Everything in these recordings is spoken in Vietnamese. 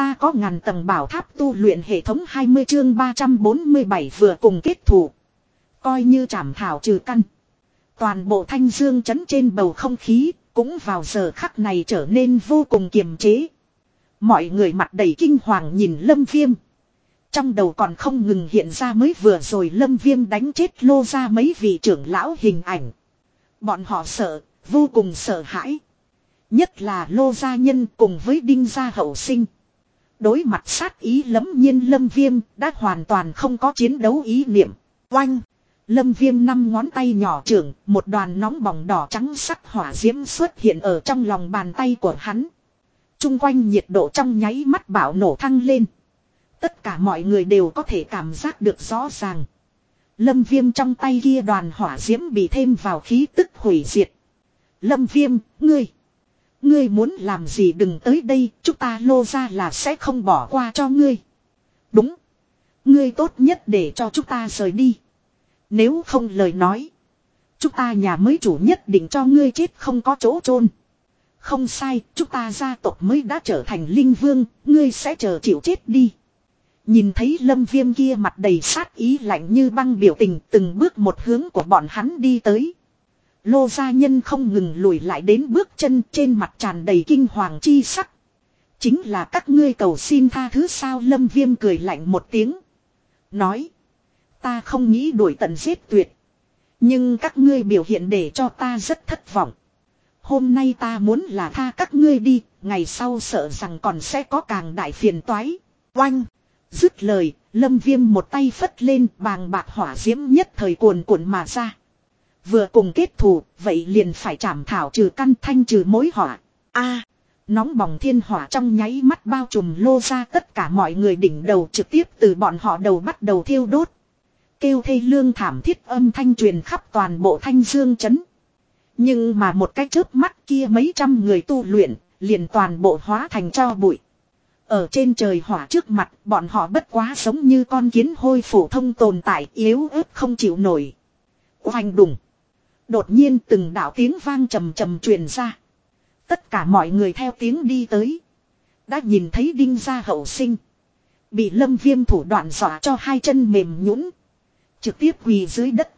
Ta có ngàn tầng bảo tháp tu luyện hệ thống 20 chương 347 vừa cùng kết thủ. Coi như chảm thảo trừ căn. Toàn bộ thanh dương chấn trên bầu không khí, cũng vào giờ khắc này trở nên vô cùng kiềm chế. Mọi người mặt đầy kinh hoàng nhìn lâm viêm. Trong đầu còn không ngừng hiện ra mới vừa rồi lâm viêm đánh chết lô ra mấy vị trưởng lão hình ảnh. Bọn họ sợ, vô cùng sợ hãi. Nhất là lô gia nhân cùng với đinh gia hậu sinh. Đối mặt sát ý lấm nhiên lâm viêm đã hoàn toàn không có chiến đấu ý niệm. Oanh! Lâm viêm năm ngón tay nhỏ trưởng, một đoàn nóng bỏng đỏ trắng sắc hỏa diễm xuất hiện ở trong lòng bàn tay của hắn. Trung quanh nhiệt độ trong nháy mắt bạo nổ thăng lên. Tất cả mọi người đều có thể cảm giác được rõ ràng. Lâm viêm trong tay kia đoàn hỏa diễm bị thêm vào khí tức hủy diệt. Lâm viêm, ngươi. Ngươi muốn làm gì đừng tới đây, chúng ta lô ra là sẽ không bỏ qua cho ngươi. Đúng. Ngươi tốt nhất để cho chúng ta rời đi. Nếu không lời nói. Chúng ta nhà mới chủ nhất định cho ngươi chết không có chỗ chôn Không sai, chúng ta gia tộc mới đã trở thành linh vương, ngươi sẽ chờ chịu chết đi. Nhìn thấy lâm viêm kia mặt đầy sát ý lạnh như băng biểu tình từng bước một hướng của bọn hắn đi tới. Lô gia nhân không ngừng lùi lại đến bước chân trên mặt tràn đầy kinh hoàng chi sắc. Chính là các ngươi cầu xin tha thứ sao lâm viêm cười lạnh một tiếng. Nói. Ta không nghĩ đuổi tận giết tuyệt. Nhưng các ngươi biểu hiện để cho ta rất thất vọng. Hôm nay ta muốn là tha các ngươi đi, ngày sau sợ rằng còn sẽ có càng đại phiền toái. Oanh! Dứt lời, lâm viêm một tay phất lên bàng bạc hỏa diễm nhất thời cuồn cuộn mà ra. Vừa cùng kết thù, vậy liền phải chảm thảo trừ căn thanh trừ mối hỏa. a nóng bỏng thiên hỏa trong nháy mắt bao trùm lô ra tất cả mọi người đỉnh đầu trực tiếp từ bọn họ đầu bắt đầu thiêu đốt. Kêu thê lương thảm thiết âm thanh truyền khắp toàn bộ thanh dương chấn. Nhưng mà một cái chớp mắt kia mấy trăm người tu luyện, liền toàn bộ hóa thành cho bụi. Ở trên trời hỏa trước mặt, bọn họ bất quá giống như con kiến hôi phổ thông tồn tại yếu ớt không chịu nổi. Hoành đùng. Đột nhiên từng đạo tiếng vang trầm trầm truyền ra. Tất cả mọi người theo tiếng đi tới. Đã nhìn thấy đinh gia hậu sinh. Bị lâm viêm thủ đoạn dọa cho hai chân mềm nhũn Trực tiếp quỳ dưới đất.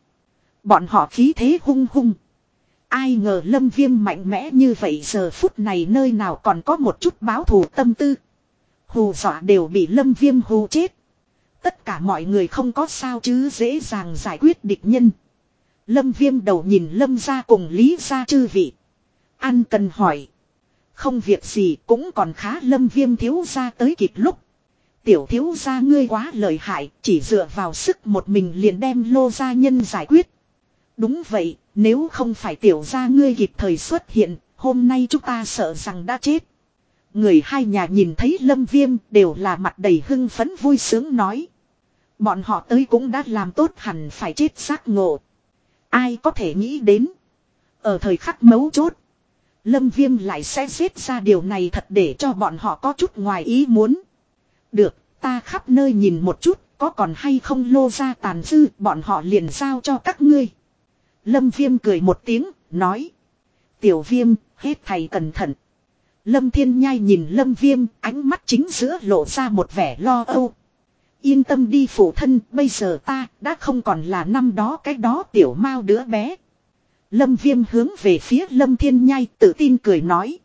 Bọn họ khí thế hung hung. Ai ngờ lâm viêm mạnh mẽ như vậy giờ phút này nơi nào còn có một chút báo thù tâm tư. Hù dọa đều bị lâm viêm hù chết. Tất cả mọi người không có sao chứ dễ dàng giải quyết địch nhân. Lâm viêm đầu nhìn lâm ra cùng lý ra chư vị. an cần hỏi. Không việc gì cũng còn khá lâm viêm thiếu ra tới kịp lúc. Tiểu thiếu ra ngươi quá lợi hại, chỉ dựa vào sức một mình liền đem lô gia nhân giải quyết. Đúng vậy, nếu không phải tiểu ra ngươi kịp thời xuất hiện, hôm nay chúng ta sợ rằng đã chết. Người hai nhà nhìn thấy lâm viêm đều là mặt đầy hưng phấn vui sướng nói. Bọn họ tới cũng đã làm tốt hẳn phải chết giác ngộ. Ai có thể nghĩ đến. Ở thời khắc mấu chốt. Lâm viêm lại sẽ xếp ra điều này thật để cho bọn họ có chút ngoài ý muốn. Được, ta khắp nơi nhìn một chút, có còn hay không lô ra tàn dư, bọn họ liền giao cho các ngươi. Lâm viêm cười một tiếng, nói. Tiểu viêm, hết thầy cẩn thận. Lâm thiên nhai nhìn lâm viêm, ánh mắt chính giữa lộ ra một vẻ lo âu. Yên tâm đi phụ thân, bây giờ ta đã không còn là năm đó cái đó tiểu mau đứa bé. Lâm viêm hướng về phía lâm thiên nhai tự tin cười nói.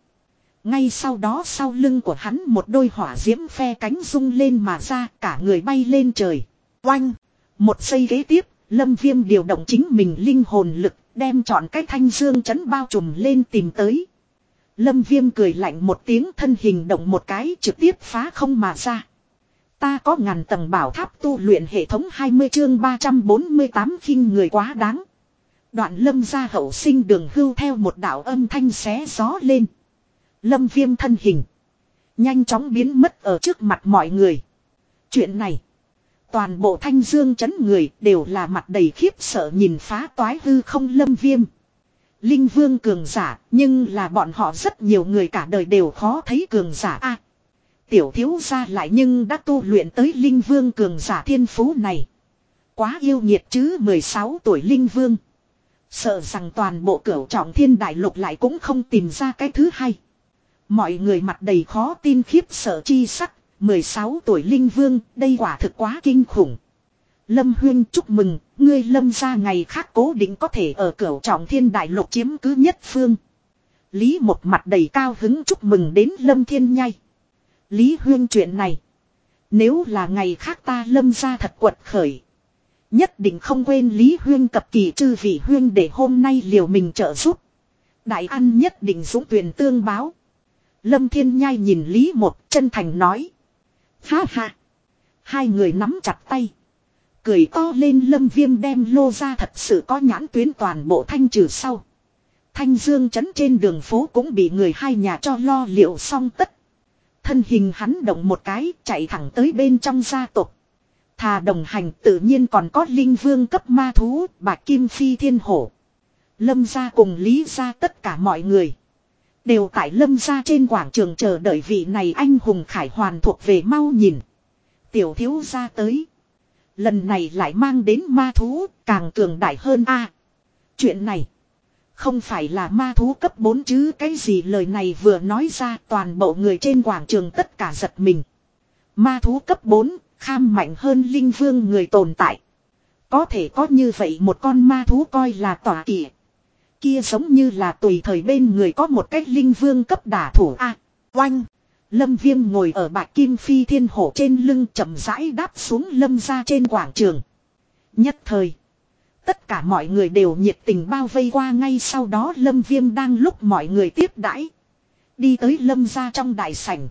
Ngay sau đó sau lưng của hắn một đôi hỏa diễm phe cánh rung lên mà ra cả người bay lên trời. Oanh! Một giây ghế tiếp, lâm viêm điều động chính mình linh hồn lực đem chọn cái thanh dương chấn bao trùm lên tìm tới. Lâm viêm cười lạnh một tiếng thân hình động một cái trực tiếp phá không mà ra. Ta có ngàn tầng bảo tháp tu luyện hệ thống 20 chương 348 khinh người quá đáng. Đoạn lâm ra hậu sinh đường hưu theo một đạo âm thanh xé gió lên. Lâm viêm thân hình. Nhanh chóng biến mất ở trước mặt mọi người. Chuyện này. Toàn bộ thanh dương chấn người đều là mặt đầy khiếp sợ nhìn phá toái hư không lâm viêm. Linh vương cường giả, nhưng là bọn họ rất nhiều người cả đời đều khó thấy cường giả a Tiểu thiếu gia lại nhưng đã tu luyện tới linh vương cường giả thiên phú này. Quá yêu nhiệt chứ 16 tuổi linh vương. Sợ rằng toàn bộ cửu trọng thiên đại lục lại cũng không tìm ra cái thứ hay. Mọi người mặt đầy khó tin khiếp sợ chi sắc, 16 tuổi linh vương, đây quả thực quá kinh khủng. Lâm Huyên chúc mừng, ngươi lâm ra ngày khác cố định có thể ở cửu trọng thiên đại lục chiếm cứ nhất phương. Lý một mặt đầy cao hứng chúc mừng đến lâm thiên nhai. Lý Huyên chuyện này. Nếu là ngày khác ta lâm ra thật quật khởi. Nhất định không quên Lý Huyên cập kỳ chư vị Huyên để hôm nay liều mình trợ giúp. Đại ăn nhất định dũng tuyển tương báo. Lâm Thiên Nhai nhìn Lý một chân thành nói. Ha ha. Hai người nắm chặt tay. Cười to lên lâm viêm đem lô ra thật sự có nhãn tuyến toàn bộ thanh trừ sau. Thanh dương chấn trên đường phố cũng bị người hai nhà cho lo liệu xong tất. Thân hình hắn động một cái chạy thẳng tới bên trong gia tộc. Thà đồng hành tự nhiên còn có linh vương cấp ma thú, bạc kim phi thiên hổ. Lâm gia cùng lý gia tất cả mọi người. Đều tại lâm gia trên quảng trường chờ đợi vị này anh hùng khải hoàn thuộc về mau nhìn. Tiểu thiếu gia tới. Lần này lại mang đến ma thú, càng cường đại hơn a. chuyện này. Không phải là ma thú cấp 4 chứ cái gì lời này vừa nói ra toàn bộ người trên quảng trường tất cả giật mình. Ma thú cấp 4, kham mạnh hơn linh vương người tồn tại. Có thể có như vậy một con ma thú coi là tỏa kỷ. Kia giống như là tùy thời bên người có một cách linh vương cấp đả thủ A. oanh. Lâm viêm ngồi ở bạc kim phi thiên hổ trên lưng chậm rãi đáp xuống lâm ra trên quảng trường. Nhất thời. Tất cả mọi người đều nhiệt tình bao vây qua ngay sau đó lâm viêm đang lúc mọi người tiếp đãi Đi tới lâm ra trong đại sảnh.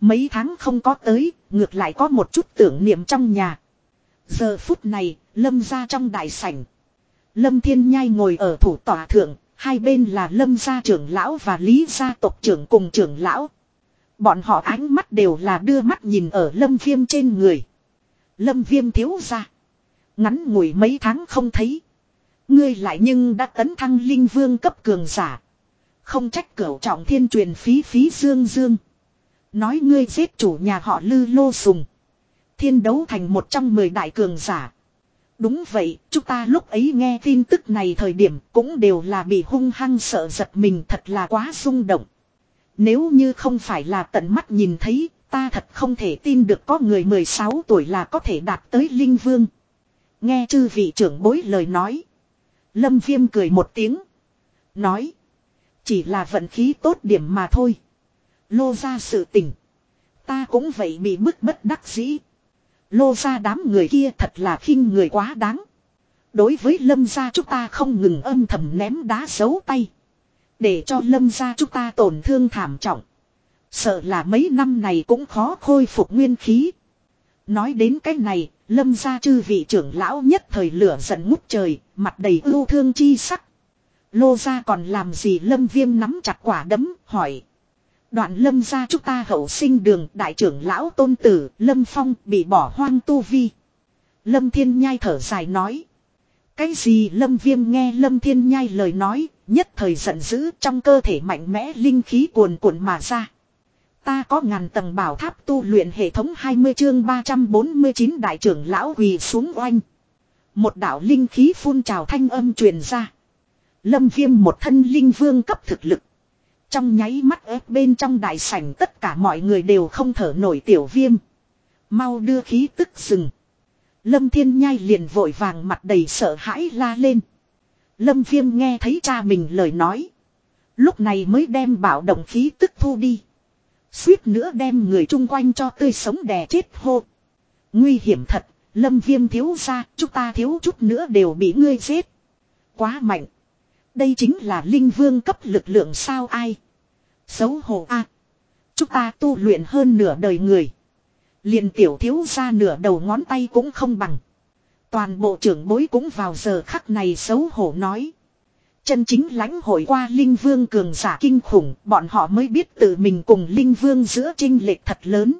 Mấy tháng không có tới, ngược lại có một chút tưởng niệm trong nhà. Giờ phút này, lâm ra trong đại sảnh. Lâm Thiên Nhai ngồi ở thủ tòa thượng, hai bên là Lâm gia trưởng lão và Lý gia tộc trưởng cùng trưởng lão. Bọn họ ánh mắt đều là đưa mắt nhìn ở Lâm Viêm trên người. Lâm Viêm thiếu ra. Ngắn ngủi mấy tháng không thấy. Ngươi lại nhưng đã tấn thăng linh vương cấp cường giả. Không trách cửu trọng thiên truyền phí phí dương dương. Nói ngươi giết chủ nhà họ lư lô sùng. Thiên đấu thành một trong mười đại cường giả. Đúng vậy, chúng ta lúc ấy nghe tin tức này thời điểm cũng đều là bị hung hăng sợ giật mình thật là quá rung động. Nếu như không phải là tận mắt nhìn thấy, ta thật không thể tin được có người 16 tuổi là có thể đạt tới linh vương. Nghe chư vị trưởng bối lời nói. Lâm viêm cười một tiếng. Nói. Chỉ là vận khí tốt điểm mà thôi. Lô ra sự tình. Ta cũng vậy bị bức bất đắc dĩ. Lô ra đám người kia thật là khinh người quá đáng. Đối với lâm gia chúng ta không ngừng âm thầm ném đá xấu tay. Để cho lâm gia chúng ta tổn thương thảm trọng. Sợ là mấy năm này cũng khó khôi phục nguyên khí. Nói đến cái này, lâm gia chư vị trưởng lão nhất thời lửa giận ngút trời, mặt đầy ưu thương chi sắc. Lô gia còn làm gì lâm viêm nắm chặt quả đấm, hỏi. Đoạn lâm gia chúng ta hậu sinh đường đại trưởng lão tôn tử lâm phong bị bỏ hoang tu vi. Lâm thiên nhai thở dài nói. Cái gì lâm viêm nghe lâm thiên nhai lời nói nhất thời giận dữ trong cơ thể mạnh mẽ linh khí cuồn cuộn mà ra. Ta có ngàn tầng bảo tháp tu luyện hệ thống 20 chương 349 đại trưởng lão quỳ xuống oanh. Một đạo linh khí phun trào thanh âm truyền ra. Lâm viêm một thân linh vương cấp thực lực. Trong nháy mắt ép bên trong đại sảnh tất cả mọi người đều không thở nổi tiểu viêm. Mau đưa khí tức dừng. Lâm thiên nhai liền vội vàng mặt đầy sợ hãi la lên. Lâm viêm nghe thấy cha mình lời nói. Lúc này mới đem bảo động khí tức thu đi. Suýt nữa đem người chung quanh cho tươi sống đè chết hô. Nguy hiểm thật, lâm viêm thiếu ra, chúng ta thiếu chút nữa đều bị ngươi giết. Quá mạnh. Đây chính là linh vương cấp lực lượng sao ai. Xấu hổ a Chúng ta tu luyện hơn nửa đời người. liền tiểu thiếu ra nửa đầu ngón tay cũng không bằng. Toàn bộ trưởng bối cũng vào giờ khắc này xấu hổ nói. Chân chính lãnh hội qua Linh Vương cường giả kinh khủng, bọn họ mới biết tự mình cùng Linh Vương giữa trinh lệch thật lớn.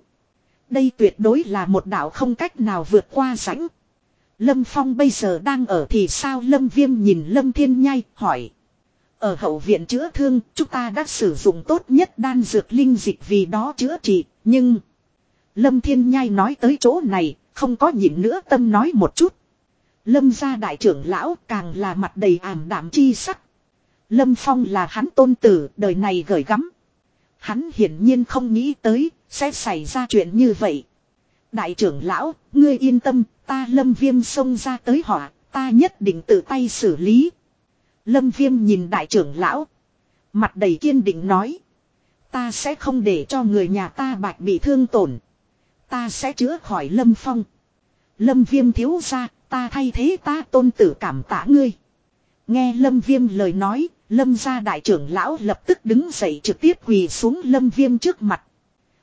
Đây tuyệt đối là một đạo không cách nào vượt qua rãnh. Lâm Phong bây giờ đang ở thì sao Lâm Viêm nhìn Lâm Thiên Nhai hỏi. Ở hậu viện chữa thương, chúng ta đã sử dụng tốt nhất đan dược linh dịch vì đó chữa trị, nhưng... Lâm Thiên Nhai nói tới chỗ này, không có nhịn nữa tâm nói một chút. Lâm gia đại trưởng lão càng là mặt đầy ảm đạm chi sắc. Lâm Phong là hắn tôn tử, đời này gởi gắm. Hắn hiển nhiên không nghĩ tới, Sẽ xảy ra chuyện như vậy. Đại trưởng lão, ngươi yên tâm, ta lâm viêm xông ra tới họa, ta nhất định tự tay xử lý. Lâm viêm nhìn đại trưởng lão. Mặt đầy kiên định nói. Ta sẽ không để cho người nhà ta bạch bị thương tổn. Ta sẽ chữa khỏi lâm phong. Lâm viêm thiếu ra, ta thay thế ta tôn tử cảm tạ ngươi. Nghe lâm viêm lời nói, lâm gia đại trưởng lão lập tức đứng dậy trực tiếp quỳ xuống lâm viêm trước mặt.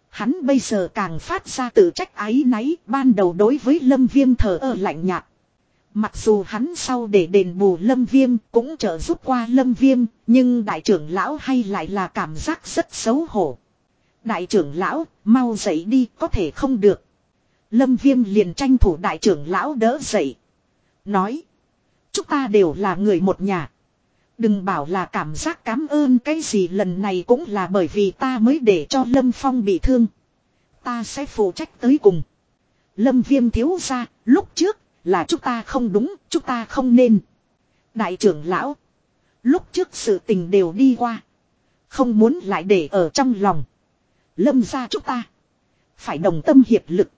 Hắn bây giờ càng phát ra tự trách ái náy ban đầu đối với lâm viêm thờ ơ lạnh nhạt. Mặc dù hắn sau để đền bù lâm viêm cũng trợ giúp qua lâm viêm, nhưng đại trưởng lão hay lại là cảm giác rất xấu hổ. Đại trưởng lão, mau dậy đi, có thể không được. Lâm viêm liền tranh thủ đại trưởng lão đỡ dậy. Nói, chúng ta đều là người một nhà. Đừng bảo là cảm giác cảm ơn cái gì lần này cũng là bởi vì ta mới để cho Lâm Phong bị thương. Ta sẽ phụ trách tới cùng. Lâm Viêm thiếu ra, lúc trước là chúng ta không đúng, chúng ta không nên. Đại trưởng lão. Lúc trước sự tình đều đi qua. Không muốn lại để ở trong lòng. Lâm ra chúng ta. Phải đồng tâm hiệp lực.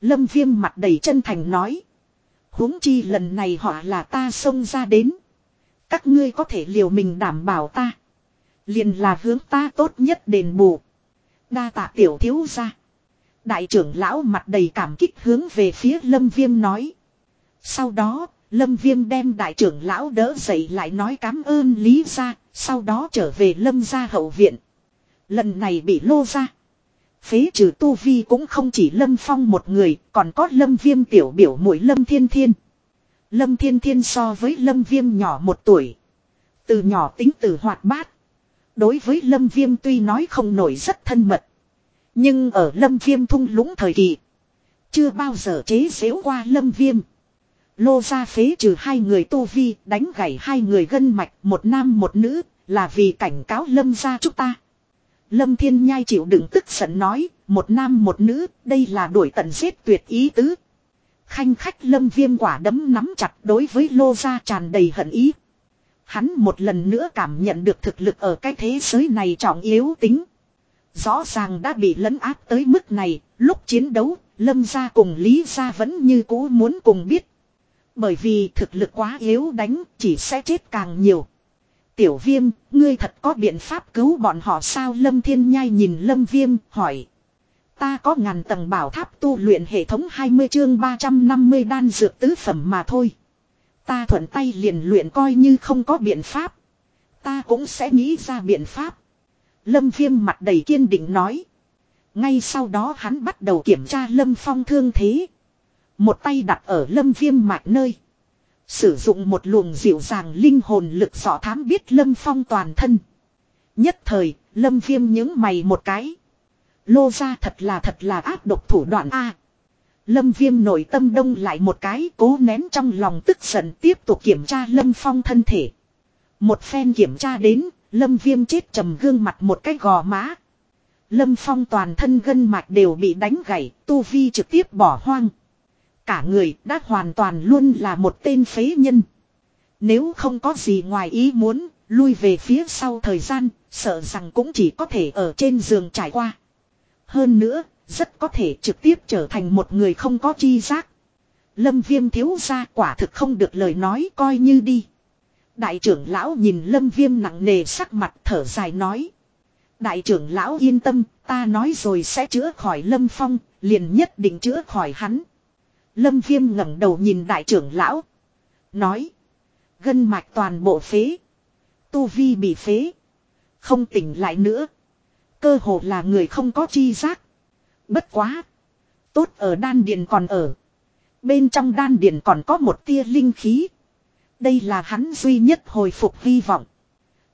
Lâm viêm mặt đầy chân thành nói. huống chi lần này họ là ta xông ra đến. Các ngươi có thể liều mình đảm bảo ta. Liền là hướng ta tốt nhất đền bù. Đa tạ tiểu thiếu ra. Đại trưởng lão mặt đầy cảm kích hướng về phía lâm viêm nói. Sau đó, Lâm Viêm đem đại trưởng lão đỡ dậy lại nói cảm ơn Lý ra, sau đó trở về Lâm ra hậu viện. Lần này bị lô ra. Phế trừ Tu Vi cũng không chỉ Lâm Phong một người, còn có Lâm Viêm tiểu biểu mũi Lâm Thiên Thiên. Lâm Thiên Thiên so với Lâm Viêm nhỏ một tuổi. Từ nhỏ tính từ hoạt bát. Đối với Lâm Viêm tuy nói không nổi rất thân mật. Nhưng ở Lâm Viêm thung lũng thời kỳ. Chưa bao giờ chế xếu qua Lâm Viêm. Lô ra phế trừ hai người tu vi, đánh gãy hai người gân mạch, một nam một nữ, là vì cảnh cáo lâm ra chúng ta. Lâm thiên nhai chịu đựng tức giận nói, một nam một nữ, đây là đuổi tận giết tuyệt ý tứ. Khanh khách lâm viêm quả đấm nắm chặt đối với lô Gia tràn đầy hận ý. Hắn một lần nữa cảm nhận được thực lực ở cái thế giới này trọng yếu tính. Rõ ràng đã bị lấn áp tới mức này, lúc chiến đấu, lâm Gia cùng lý Gia vẫn như cũ muốn cùng biết. Bởi vì thực lực quá yếu đánh chỉ sẽ chết càng nhiều. Tiểu viêm, ngươi thật có biện pháp cứu bọn họ sao Lâm Thiên Nhai nhìn Lâm Viêm hỏi. Ta có ngàn tầng bảo tháp tu luyện hệ thống 20 chương 350 đan dược tứ phẩm mà thôi. Ta thuận tay liền luyện coi như không có biện pháp. Ta cũng sẽ nghĩ ra biện pháp. Lâm Viêm mặt đầy kiên định nói. Ngay sau đó hắn bắt đầu kiểm tra Lâm Phong thương thế. Một tay đặt ở lâm viêm mạch nơi. Sử dụng một luồng dịu dàng linh hồn lực sọ thám biết lâm phong toàn thân. Nhất thời, lâm viêm những mày một cái. Lô ra thật là thật là áp độc thủ đoạn A. Lâm viêm nội tâm đông lại một cái cố nén trong lòng tức giận tiếp tục kiểm tra lâm phong thân thể. Một phen kiểm tra đến, lâm viêm chết trầm gương mặt một cái gò má. Lâm phong toàn thân gân mạch đều bị đánh gãy, tu vi trực tiếp bỏ hoang. Cả người đã hoàn toàn luôn là một tên phế nhân. Nếu không có gì ngoài ý muốn, lui về phía sau thời gian, sợ rằng cũng chỉ có thể ở trên giường trải qua. Hơn nữa, rất có thể trực tiếp trở thành một người không có chi giác. Lâm viêm thiếu ra quả thực không được lời nói coi như đi. Đại trưởng lão nhìn lâm viêm nặng nề sắc mặt thở dài nói. Đại trưởng lão yên tâm, ta nói rồi sẽ chữa khỏi lâm phong, liền nhất định chữa khỏi hắn. Lâm Viêm ngẩng đầu nhìn đại trưởng lão. Nói. Gân mạch toàn bộ phế. Tu vi bị phế. Không tỉnh lại nữa. Cơ hồ là người không có chi giác. Bất quá. Tốt ở đan điền còn ở. Bên trong đan điền còn có một tia linh khí. Đây là hắn duy nhất hồi phục hy vọng.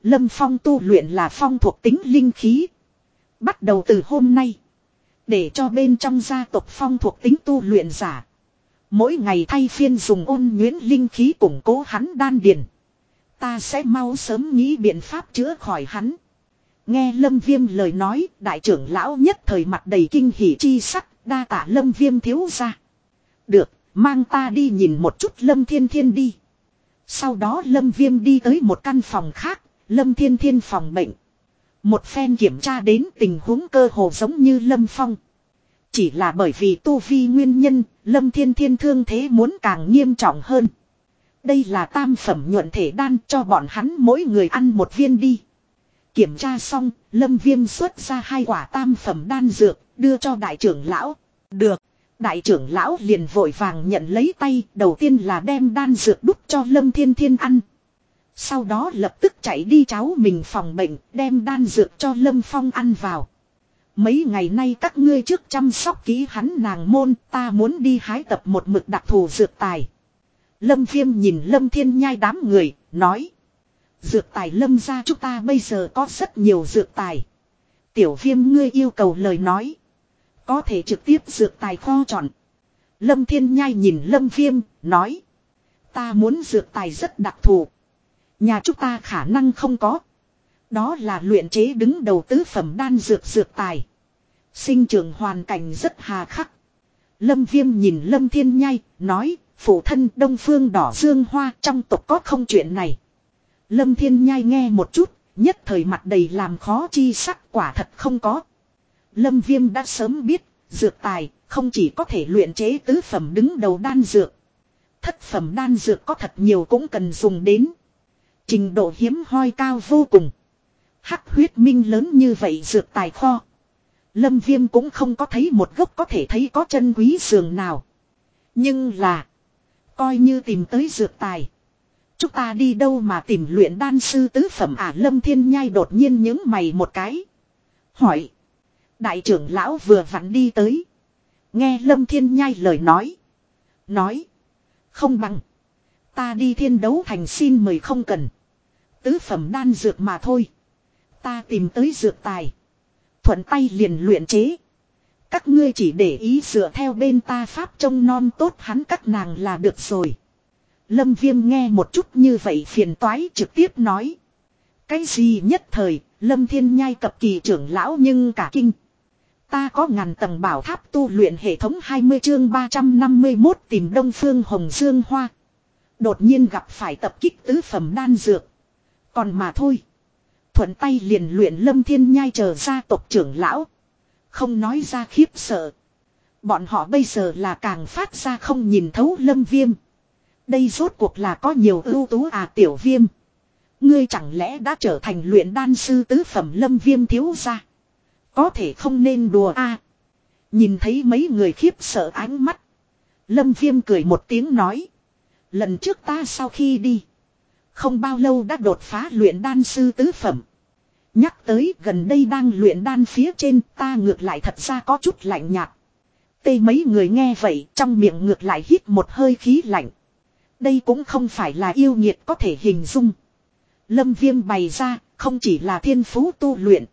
Lâm Phong tu luyện là phong thuộc tính linh khí. Bắt đầu từ hôm nay. Để cho bên trong gia tộc phong thuộc tính tu luyện giả. Mỗi ngày thay phiên dùng ôn nhuyễn linh khí củng cố hắn đan điền. Ta sẽ mau sớm nghĩ biện pháp chữa khỏi hắn. Nghe Lâm Viêm lời nói, đại trưởng lão nhất thời mặt đầy kinh hỉ chi sắc, đa tạ Lâm Viêm thiếu ra. Được, mang ta đi nhìn một chút Lâm Thiên Thiên đi. Sau đó Lâm Viêm đi tới một căn phòng khác, Lâm Thiên Thiên phòng bệnh. Một phen kiểm tra đến tình huống cơ hồ giống như Lâm Phong. Chỉ là bởi vì tu vi nguyên nhân, Lâm Thiên Thiên thương thế muốn càng nghiêm trọng hơn. Đây là tam phẩm nhuận thể đan cho bọn hắn mỗi người ăn một viên đi. Kiểm tra xong, Lâm Viêm xuất ra hai quả tam phẩm đan dược, đưa cho đại trưởng lão. Được. Đại trưởng lão liền vội vàng nhận lấy tay, đầu tiên là đem đan dược đút cho Lâm Thiên Thiên ăn. Sau đó lập tức chạy đi cháu mình phòng bệnh, đem đan dược cho Lâm Phong ăn vào. Mấy ngày nay các ngươi trước chăm sóc kỹ hắn nàng môn, ta muốn đi hái tập một mực đặc thù dược tài. Lâm Viêm nhìn Lâm Thiên Nhai đám người, nói. Dược tài Lâm ra chúng ta bây giờ có rất nhiều dược tài. Tiểu Viêm ngươi yêu cầu lời nói. Có thể trực tiếp dược tài kho chọn. Lâm Thiên Nhai nhìn Lâm Viêm, nói. Ta muốn dược tài rất đặc thù. Nhà chúng ta khả năng không có. Đó là luyện chế đứng đầu tứ phẩm đan dược dược tài. Sinh trưởng hoàn cảnh rất hà khắc. Lâm Viêm nhìn Lâm Thiên Nhai, nói, phụ thân Đông Phương Đỏ Dương Hoa trong tộc có không chuyện này. Lâm Thiên Nhai nghe một chút, nhất thời mặt đầy làm khó chi sắc quả thật không có. Lâm Viêm đã sớm biết, dược tài không chỉ có thể luyện chế tứ phẩm đứng đầu đan dược. Thất phẩm đan dược có thật nhiều cũng cần dùng đến. Trình độ hiếm hoi cao vô cùng. Hắc huyết minh lớn như vậy dược tài kho. Lâm Viêm cũng không có thấy một gốc có thể thấy có chân quý sườn nào. Nhưng là. Coi như tìm tới dược tài. Chúng ta đi đâu mà tìm luyện đan sư tứ phẩm à Lâm Thiên Nhai đột nhiên những mày một cái. Hỏi. Đại trưởng lão vừa vặn đi tới. Nghe Lâm Thiên Nhai lời nói. Nói. Không bằng. Ta đi thiên đấu thành xin mời không cần. Tứ phẩm đan dược mà thôi. Ta tìm tới dược tài. Thuận tay liền luyện chế. Các ngươi chỉ để ý dựa theo bên ta pháp trông non tốt hắn các nàng là được rồi. Lâm Viêm nghe một chút như vậy phiền toái trực tiếp nói. Cái gì nhất thời, Lâm Thiên Nhai cập kỳ trưởng lão nhưng cả kinh. Ta có ngàn tầng bảo tháp tu luyện hệ thống 20 chương 351 tìm Đông Phương Hồng Dương Hoa. Đột nhiên gặp phải tập kích tứ phẩm đan dược. Còn mà thôi. Thuận tay liền luyện Lâm Thiên Nhai chờ ra tộc trưởng lão. Không nói ra khiếp sợ. Bọn họ bây giờ là càng phát ra không nhìn thấu Lâm Viêm. Đây rốt cuộc là có nhiều ưu tú à tiểu viêm. Ngươi chẳng lẽ đã trở thành luyện đan sư tứ phẩm lâm viêm thiếu ra. Có thể không nên đùa a Nhìn thấy mấy người khiếp sợ ánh mắt. Lâm viêm cười một tiếng nói. Lần trước ta sau khi đi. Không bao lâu đã đột phá luyện đan sư tứ phẩm. Nhắc tới gần đây đang luyện đan phía trên ta ngược lại thật ra có chút lạnh nhạt. Tê mấy người nghe vậy trong miệng ngược lại hít một hơi khí lạnh. Đây cũng không phải là yêu nhiệt có thể hình dung. Lâm viêm bày ra, không chỉ là thiên phú tu luyện.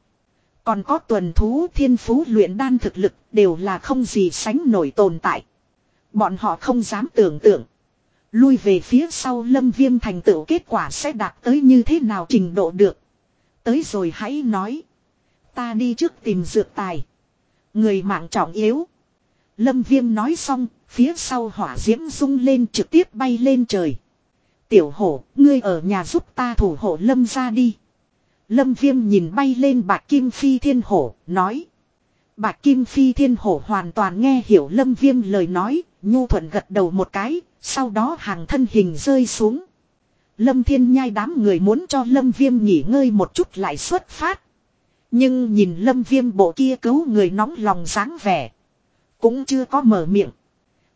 Còn có tuần thú thiên phú luyện đan thực lực đều là không gì sánh nổi tồn tại. Bọn họ không dám tưởng tượng. Lui về phía sau lâm viêm thành tựu kết quả sẽ đạt tới như thế nào trình độ được. Tới rồi hãy nói. Ta đi trước tìm dược tài. Người mạng trọng yếu. Lâm viêm nói xong, Phía sau hỏa diễm rung lên trực tiếp bay lên trời. Tiểu hổ, ngươi ở nhà giúp ta thủ hộ lâm ra đi. Lâm viêm nhìn bay lên bạc kim phi thiên hổ, nói. Bạc kim phi thiên hổ hoàn toàn nghe hiểu lâm viêm lời nói, nhu thuận gật đầu một cái, sau đó hàng thân hình rơi xuống. Lâm thiên nhai đám người muốn cho lâm viêm nghỉ ngơi một chút lại xuất phát. Nhưng nhìn lâm viêm bộ kia cứu người nóng lòng dáng vẻ. Cũng chưa có mở miệng.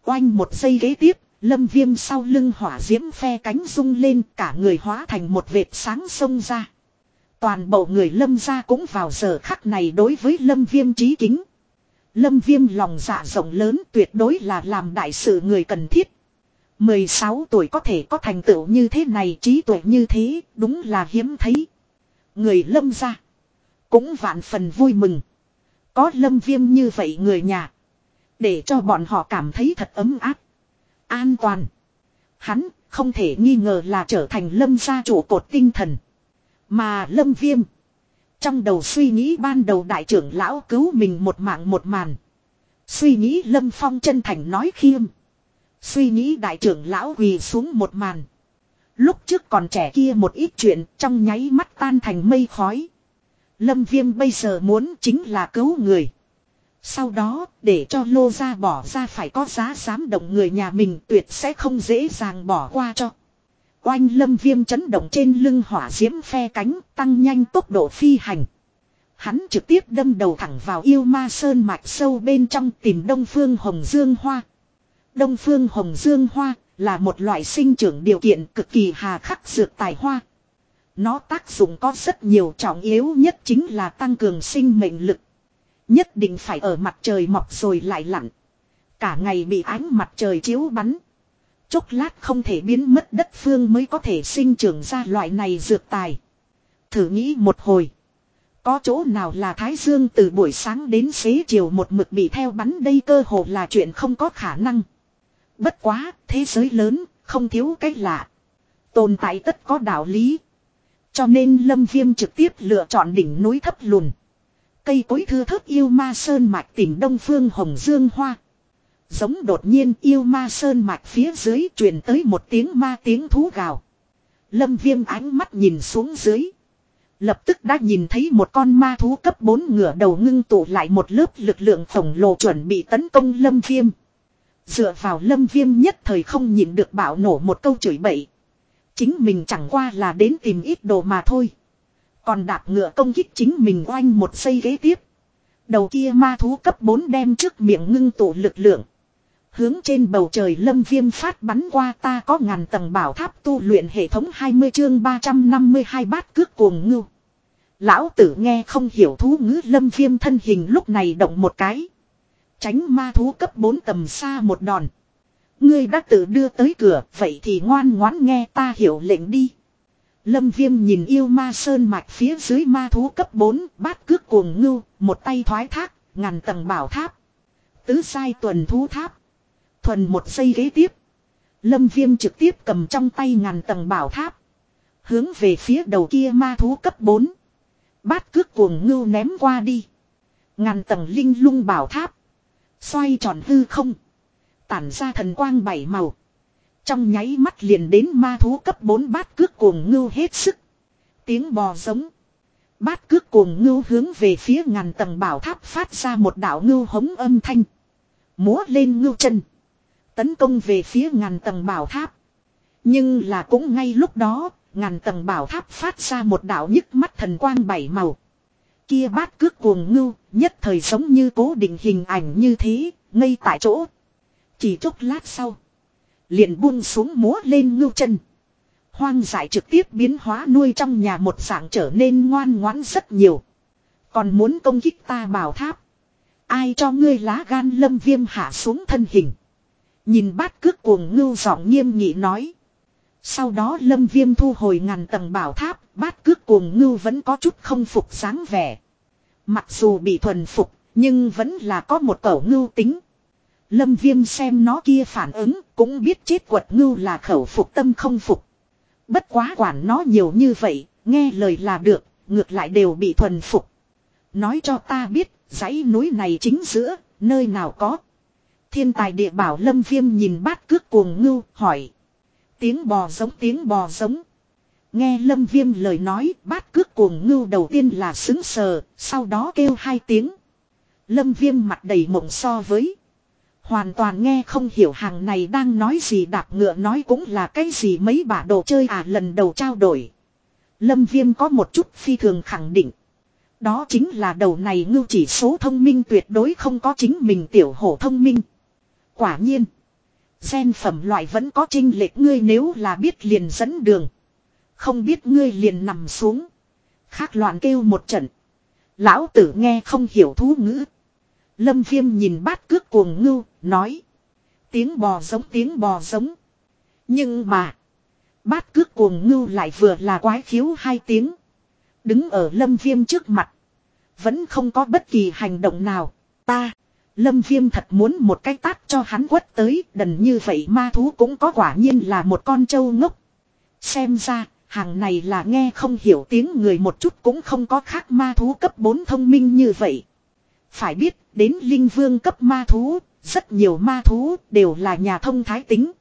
Oanh một giây ghế tiếp, lâm viêm sau lưng hỏa diễm phe cánh rung lên cả người hóa thành một vệt sáng sông ra. Toàn bộ người lâm ra cũng vào giờ khắc này đối với lâm viêm trí kính. Lâm viêm lòng dạ rộng lớn tuyệt đối là làm đại sự người cần thiết. 16 tuổi có thể có thành tựu như thế này, trí tuệ như thế, đúng là hiếm thấy. Người lâm ra. Cũng vạn phần vui mừng. Có lâm viêm như vậy người nhà. Để cho bọn họ cảm thấy thật ấm áp. An toàn. Hắn không thể nghi ngờ là trở thành lâm gia chủ cột tinh thần. Mà lâm viêm. Trong đầu suy nghĩ ban đầu đại trưởng lão cứu mình một mạng một màn. Suy nghĩ lâm phong chân thành nói khiêm. Suy nghĩ đại trưởng lão quỳ xuống một màn. Lúc trước còn trẻ kia một ít chuyện trong nháy mắt tan thành mây khói. Lâm Viêm bây giờ muốn chính là cứu người. Sau đó, để cho lô ra bỏ ra phải có giá dám động người nhà mình tuyệt sẽ không dễ dàng bỏ qua cho. Oanh lâm viêm chấn động trên lưng hỏa diễm phe cánh, tăng nhanh tốc độ phi hành. Hắn trực tiếp đâm đầu thẳng vào yêu ma sơn mạch sâu bên trong tìm Đông Phương Hồng Dương Hoa. Đông Phương Hồng Dương Hoa là một loại sinh trưởng điều kiện cực kỳ hà khắc dược tài hoa. Nó tác dụng có rất nhiều trọng yếu nhất chính là tăng cường sinh mệnh lực. Nhất định phải ở mặt trời mọc rồi lại lặn. Cả ngày bị ánh mặt trời chiếu bắn. Chốc lát không thể biến mất đất phương mới có thể sinh trưởng ra loại này dược tài. Thử nghĩ một hồi. Có chỗ nào là Thái Dương từ buổi sáng đến xế chiều một mực bị theo bắn đây cơ hồ là chuyện không có khả năng. Bất quá, thế giới lớn, không thiếu cách lạ. Tồn tại tất có đạo lý. Cho nên Lâm Viêm trực tiếp lựa chọn đỉnh núi thấp lùn. Cây cối thưa thớt yêu ma sơn mạch tìm đông phương hồng dương hoa. Giống đột nhiên yêu ma sơn mạch phía dưới truyền tới một tiếng ma tiếng thú gào. Lâm viêm ánh mắt nhìn xuống dưới. Lập tức đã nhìn thấy một con ma thú cấp 4 ngửa đầu ngưng tụ lại một lớp lực lượng khổng lồ chuẩn bị tấn công lâm viêm. Dựa vào lâm viêm nhất thời không nhìn được bảo nổ một câu chửi bậy. Chính mình chẳng qua là đến tìm ít đồ mà thôi. Còn đạp ngựa công kích chính mình oanh một xây ghế tiếp. Đầu kia ma thú cấp 4 đem trước miệng ngưng tụ lực lượng. Hướng trên bầu trời lâm viêm phát bắn qua ta có ngàn tầng bảo tháp tu luyện hệ thống 20 chương 352 bát cước cuồng ngưu. Lão tử nghe không hiểu thú ngữ lâm viêm thân hình lúc này động một cái. Tránh ma thú cấp 4 tầm xa một đòn. Ngươi đã tự đưa tới cửa, vậy thì ngoan ngoãn nghe ta hiểu lệnh đi. Lâm viêm nhìn yêu ma sơn mạch phía dưới ma thú cấp 4, bát cước cuồng ngưu, một tay thoái thác, ngàn tầng bảo tháp. Tứ sai tuần thú tháp. Thuần một giây ghế tiếp. Lâm viêm trực tiếp cầm trong tay ngàn tầng bảo tháp. Hướng về phía đầu kia ma thú cấp 4. Bát cước cuồng ngưu ném qua đi. Ngàn tầng linh lung bảo tháp. Xoay tròn hư không. Tản ra thần quang bảy màu. Trong nháy mắt liền đến ma thú cấp 4 bát cước cuồng ngưu hết sức. Tiếng bò giống. Bát cước cuồng ngưu hướng về phía ngàn tầng bảo tháp phát ra một đạo ngưu hống âm thanh. Múa lên ngưu chân. Tấn công về phía ngàn tầng bảo tháp. Nhưng là cũng ngay lúc đó, ngàn tầng bảo tháp phát ra một đạo nhức mắt thần quang bảy màu. Kia bát cước cuồng ngưu, nhất thời giống như cố định hình ảnh như thế, ngay tại chỗ. Chỉ chốc lát sau. Liền buông xuống múa lên ngưu chân. Hoang dại trực tiếp biến hóa nuôi trong nhà một dạng trở nên ngoan ngoãn rất nhiều. Còn muốn công kích ta bảo tháp. Ai cho ngươi lá gan lâm viêm hạ xuống thân hình. Nhìn bát cước cuồng ngưu giọng nghiêm nghị nói. Sau đó lâm viêm thu hồi ngàn tầng bảo tháp, bát cước cuồng ngưu vẫn có chút không phục sáng vẻ. Mặc dù bị thuần phục, nhưng vẫn là có một cẩu ngưu tính. Lâm viêm xem nó kia phản ứng, cũng biết chết quật ngưu là khẩu phục tâm không phục. Bất quá quản nó nhiều như vậy, nghe lời là được, ngược lại đều bị thuần phục. Nói cho ta biết, dãy núi này chính giữa, nơi nào có. Thiên tài địa bảo lâm viêm nhìn bát cước cuồng ngưu, hỏi. Tiếng bò giống tiếng bò giống. Nghe lâm viêm lời nói, bát cước cuồng ngưu đầu tiên là xứng sờ, sau đó kêu hai tiếng. Lâm viêm mặt đầy mộng so với. Hoàn toàn nghe không hiểu hàng này đang nói gì đạp ngựa nói cũng là cái gì mấy bà đồ chơi à lần đầu trao đổi. Lâm viêm có một chút phi thường khẳng định. Đó chính là đầu này ngưu chỉ số thông minh tuyệt đối không có chính mình tiểu hổ thông minh. Quả nhiên. Gen phẩm loại vẫn có trinh lệch ngươi nếu là biết liền dẫn đường. Không biết ngươi liền nằm xuống. Khác loạn kêu một trận. Lão tử nghe không hiểu thú ngữ. Lâm viêm nhìn bát cước cuồng ngưu, nói. Tiếng bò giống tiếng bò giống. Nhưng mà. Bát cước cuồng ngưu lại vừa là quái khiếu hai tiếng. Đứng ở lâm viêm trước mặt. Vẫn không có bất kỳ hành động nào. Ta. Lâm viêm thật muốn một cái tát cho hắn quất tới. Đần như vậy ma thú cũng có quả nhiên là một con trâu ngốc. Xem ra. Hàng này là nghe không hiểu tiếng người một chút cũng không có khác ma thú cấp 4 thông minh như vậy. Phải biết, đến linh vương cấp ma thú, rất nhiều ma thú đều là nhà thông thái tính.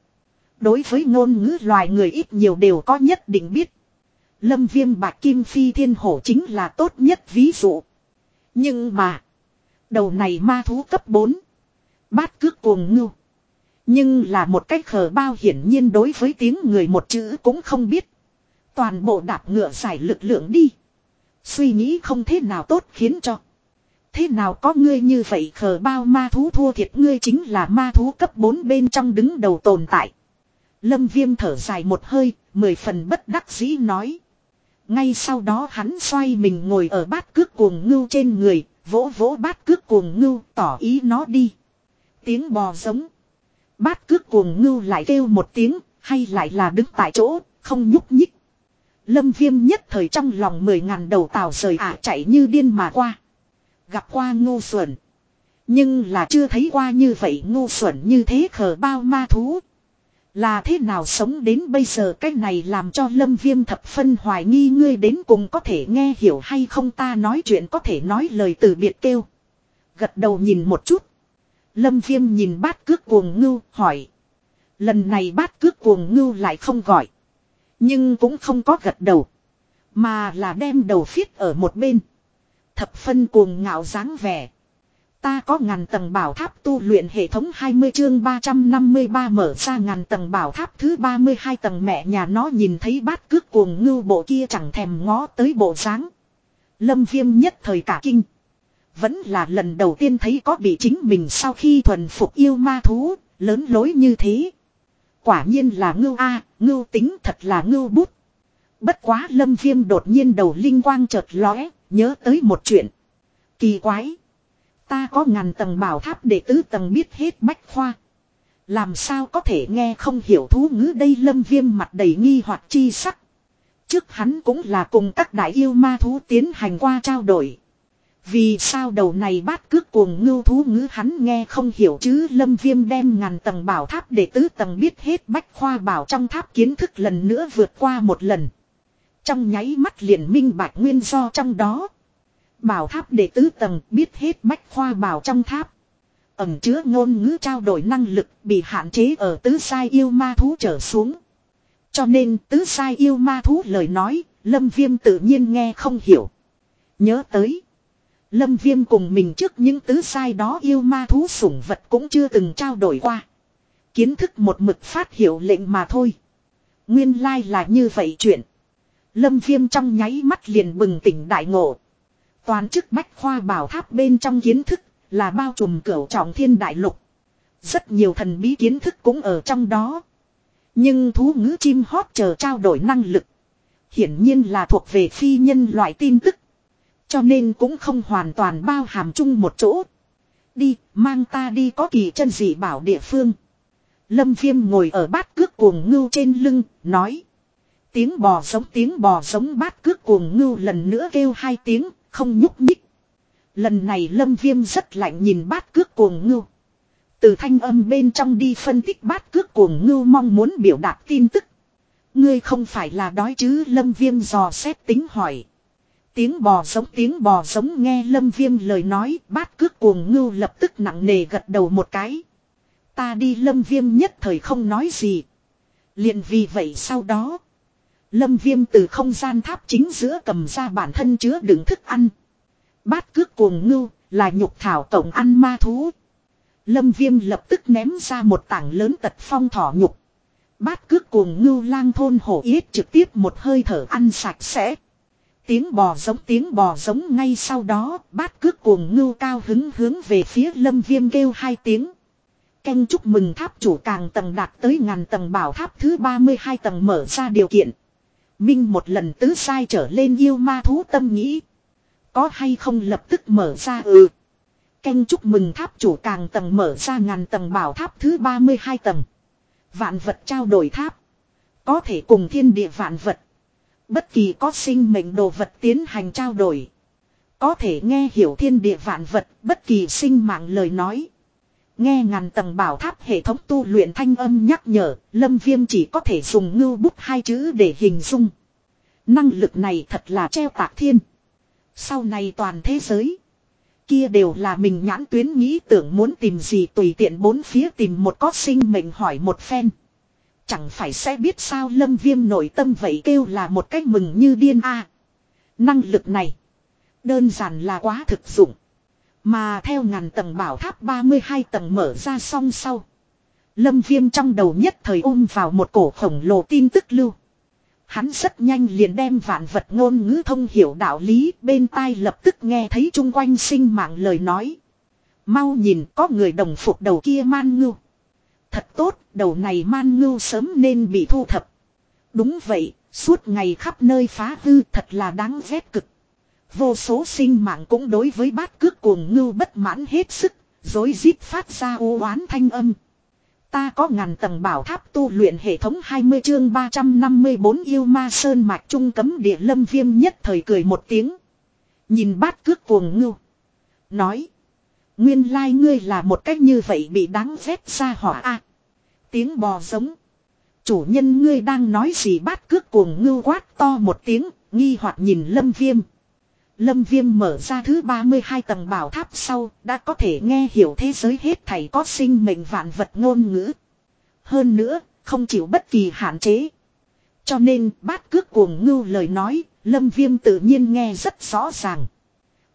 Đối với ngôn ngữ loài người ít nhiều đều có nhất định biết. Lâm viêm bạc kim phi thiên hổ chính là tốt nhất ví dụ. Nhưng mà. Đầu này ma thú cấp 4. Bát cước cuồng ngưu. Nhưng là một cách khờ bao hiển nhiên đối với tiếng người một chữ cũng không biết. Toàn bộ đạp ngựa giải lực lượng đi. Suy nghĩ không thế nào tốt khiến cho. Thế nào có ngươi như vậy khờ bao ma thú thua thiệt ngươi chính là ma thú cấp 4 bên trong đứng đầu tồn tại. Lâm viêm thở dài một hơi, mười phần bất đắc dĩ nói. Ngay sau đó hắn xoay mình ngồi ở bát cước cuồng ngưu trên người, vỗ vỗ bát cước cuồng ngưu tỏ ý nó đi. Tiếng bò giống. Bát cước cuồng ngưu lại kêu một tiếng, hay lại là đứng tại chỗ, không nhúc nhích. Lâm viêm nhất thời trong lòng mười ngàn đầu tàu rời ả chạy như điên mà qua. Gặp qua ngu xuẩn. Nhưng là chưa thấy qua như vậy ngu xuẩn như thế khờ bao ma thú. Là thế nào sống đến bây giờ cái này làm cho lâm viêm thập phân hoài nghi, ngươi đến cùng có thể nghe hiểu hay không ta nói chuyện có thể nói lời từ biệt kêu. Gật đầu nhìn một chút. Lâm viêm nhìn bát cước cuồng ngưu, hỏi. Lần này bát cước cuồng ngưu lại không gọi. Nhưng cũng không có gật đầu. Mà là đem đầu phiết ở một bên. Thập phân cuồng ngạo dáng vẻ. Ta có ngàn tầng bảo tháp tu luyện hệ thống 20 chương 353 mở ra ngàn tầng bảo tháp thứ 32 tầng mẹ nhà nó nhìn thấy bát cước cuồng ngưu bộ kia chẳng thèm ngó tới bộ dáng Lâm viêm nhất thời cả kinh. Vẫn là lần đầu tiên thấy có bị chính mình sau khi thuần phục yêu ma thú, lớn lối như thế. Quả nhiên là ngưu A, ngưu tính thật là ngưu bút. Bất quá lâm viêm đột nhiên đầu linh quang chợt lóe, nhớ tới một chuyện. Kỳ quái. Ta có ngàn tầng bảo tháp để tứ tầng biết hết bách khoa. Làm sao có thể nghe không hiểu thú ngữ đây lâm viêm mặt đầy nghi hoặc chi sắc. Trước hắn cũng là cùng các đại yêu ma thú tiến hành qua trao đổi. Vì sao đầu này bát cước cuồng ngưu thú ngữ hắn nghe không hiểu chứ lâm viêm đem ngàn tầng bảo tháp để tứ tầng biết hết bách khoa bảo trong tháp kiến thức lần nữa vượt qua một lần. Trong nháy mắt liền minh bạch nguyên do trong đó. Bảo tháp để tứ tầng biết hết bách khoa bảo trong tháp. Ẩm chứa ngôn ngữ trao đổi năng lực bị hạn chế ở tứ sai yêu ma thú trở xuống. Cho nên tứ sai yêu ma thú lời nói, lâm viêm tự nhiên nghe không hiểu. Nhớ tới. Lâm viêm cùng mình trước những tứ sai đó yêu ma thú sủng vật cũng chưa từng trao đổi qua. Kiến thức một mực phát hiểu lệnh mà thôi. Nguyên lai like là như vậy chuyện. Lâm viêm trong nháy mắt liền bừng tỉnh đại ngộ. Toàn chức bách khoa bảo tháp bên trong kiến thức là bao trùm cửu trọng thiên đại lục. Rất nhiều thần bí kiến thức cũng ở trong đó. Nhưng thú ngữ chim hót chờ trao đổi năng lực. Hiển nhiên là thuộc về phi nhân loại tin tức. Cho nên cũng không hoàn toàn bao hàm chung một chỗ. Đi, mang ta đi có kỳ chân dị bảo địa phương. Lâm viêm ngồi ở bát cước cuồng ngưu trên lưng, nói. Tiếng bò giống tiếng bò giống bát cước cuồng ngưu lần nữa kêu hai tiếng, không nhúc nhích. Lần này lâm viêm rất lạnh nhìn bát cước cuồng ngưu. Từ thanh âm bên trong đi phân tích bát cước cuồng ngưu mong muốn biểu đạt tin tức. Ngươi không phải là đói chứ, lâm viêm dò xét tính hỏi. Tiếng bò giống, tiếng bò giống nghe lâm viêm lời nói, bát cước cuồng ngưu lập tức nặng nề gật đầu một cái. Ta đi, lâm viêm nhất thời không nói gì. liền vì vậy sau đó. Lâm viêm từ không gian tháp chính giữa cầm ra bản thân chứa đựng thức ăn. Bát cước cuồng ngưu là nhục thảo tổng ăn ma thú. Lâm viêm lập tức ném ra một tảng lớn tật phong thỏ nhục. Bát cước cuồng ngưu lang thôn hổ yết trực tiếp một hơi thở ăn sạch sẽ. Tiếng bò giống tiếng bò giống ngay sau đó, bát cước cuồng ngưu cao hứng hướng về phía lâm viêm kêu hai tiếng. Canh chúc mừng tháp chủ càng tầng đạt tới ngàn tầng bảo tháp thứ 32 tầng mở ra điều kiện. Minh một lần tứ sai trở lên yêu ma thú tâm nghĩ. Có hay không lập tức mở ra ừ. Canh chúc mừng tháp chủ càng tầng mở ra ngàn tầng bảo tháp thứ 32 tầng. Vạn vật trao đổi tháp. Có thể cùng thiên địa vạn vật. Bất kỳ có sinh mệnh đồ vật tiến hành trao đổi. Có thể nghe hiểu thiên địa vạn vật, bất kỳ sinh mạng lời nói. Nghe ngàn tầng bảo tháp hệ thống tu luyện thanh âm nhắc nhở, lâm viêm chỉ có thể dùng ngưu bút hai chữ để hình dung. Năng lực này thật là treo tạc thiên. Sau này toàn thế giới. Kia đều là mình nhãn tuyến nghĩ tưởng muốn tìm gì tùy tiện bốn phía tìm một có sinh mệnh hỏi một phen. chẳng phải sẽ biết sao lâm viêm nội tâm vậy kêu là một cách mừng như điên a Năng lực này. Đơn giản là quá thực dụng. Mà theo ngàn tầng bảo tháp 32 tầng mở ra song sau. Lâm viêm trong đầu nhất thời ôm vào một cổ khổng lồ tin tức lưu. Hắn rất nhanh liền đem vạn vật ngôn ngữ thông hiểu đạo lý bên tai lập tức nghe thấy chung quanh sinh mạng lời nói. Mau nhìn có người đồng phục đầu kia man ngưu. Thật tốt, đầu này man ngưu sớm nên bị thu thập. Đúng vậy, suốt ngày khắp nơi phá hư thật là đáng ghét cực. Vô số sinh mạng cũng đối với bát cước cuồng ngưu bất mãn hết sức, dối rít phát ra u oán thanh âm. Ta có ngàn tầng bảo tháp tu luyện hệ thống 20 chương 354 yêu ma sơn mạch trung cấm địa lâm viêm nhất thời cười một tiếng. Nhìn bát cước cuồng ngưu. Nói. Nguyên lai like ngươi là một cách như vậy bị đáng ghét ra hỏa a Tiếng bò giống. Chủ nhân ngươi đang nói gì bát cước cuồng ngưu quát to một tiếng, nghi hoặc nhìn lâm viêm. Lâm viêm mở ra thứ 32 tầng bảo tháp sau, đã có thể nghe hiểu thế giới hết thảy có sinh mệnh vạn vật ngôn ngữ. Hơn nữa, không chịu bất kỳ hạn chế. Cho nên, bát cước cuồng ngưu lời nói, lâm viêm tự nhiên nghe rất rõ ràng.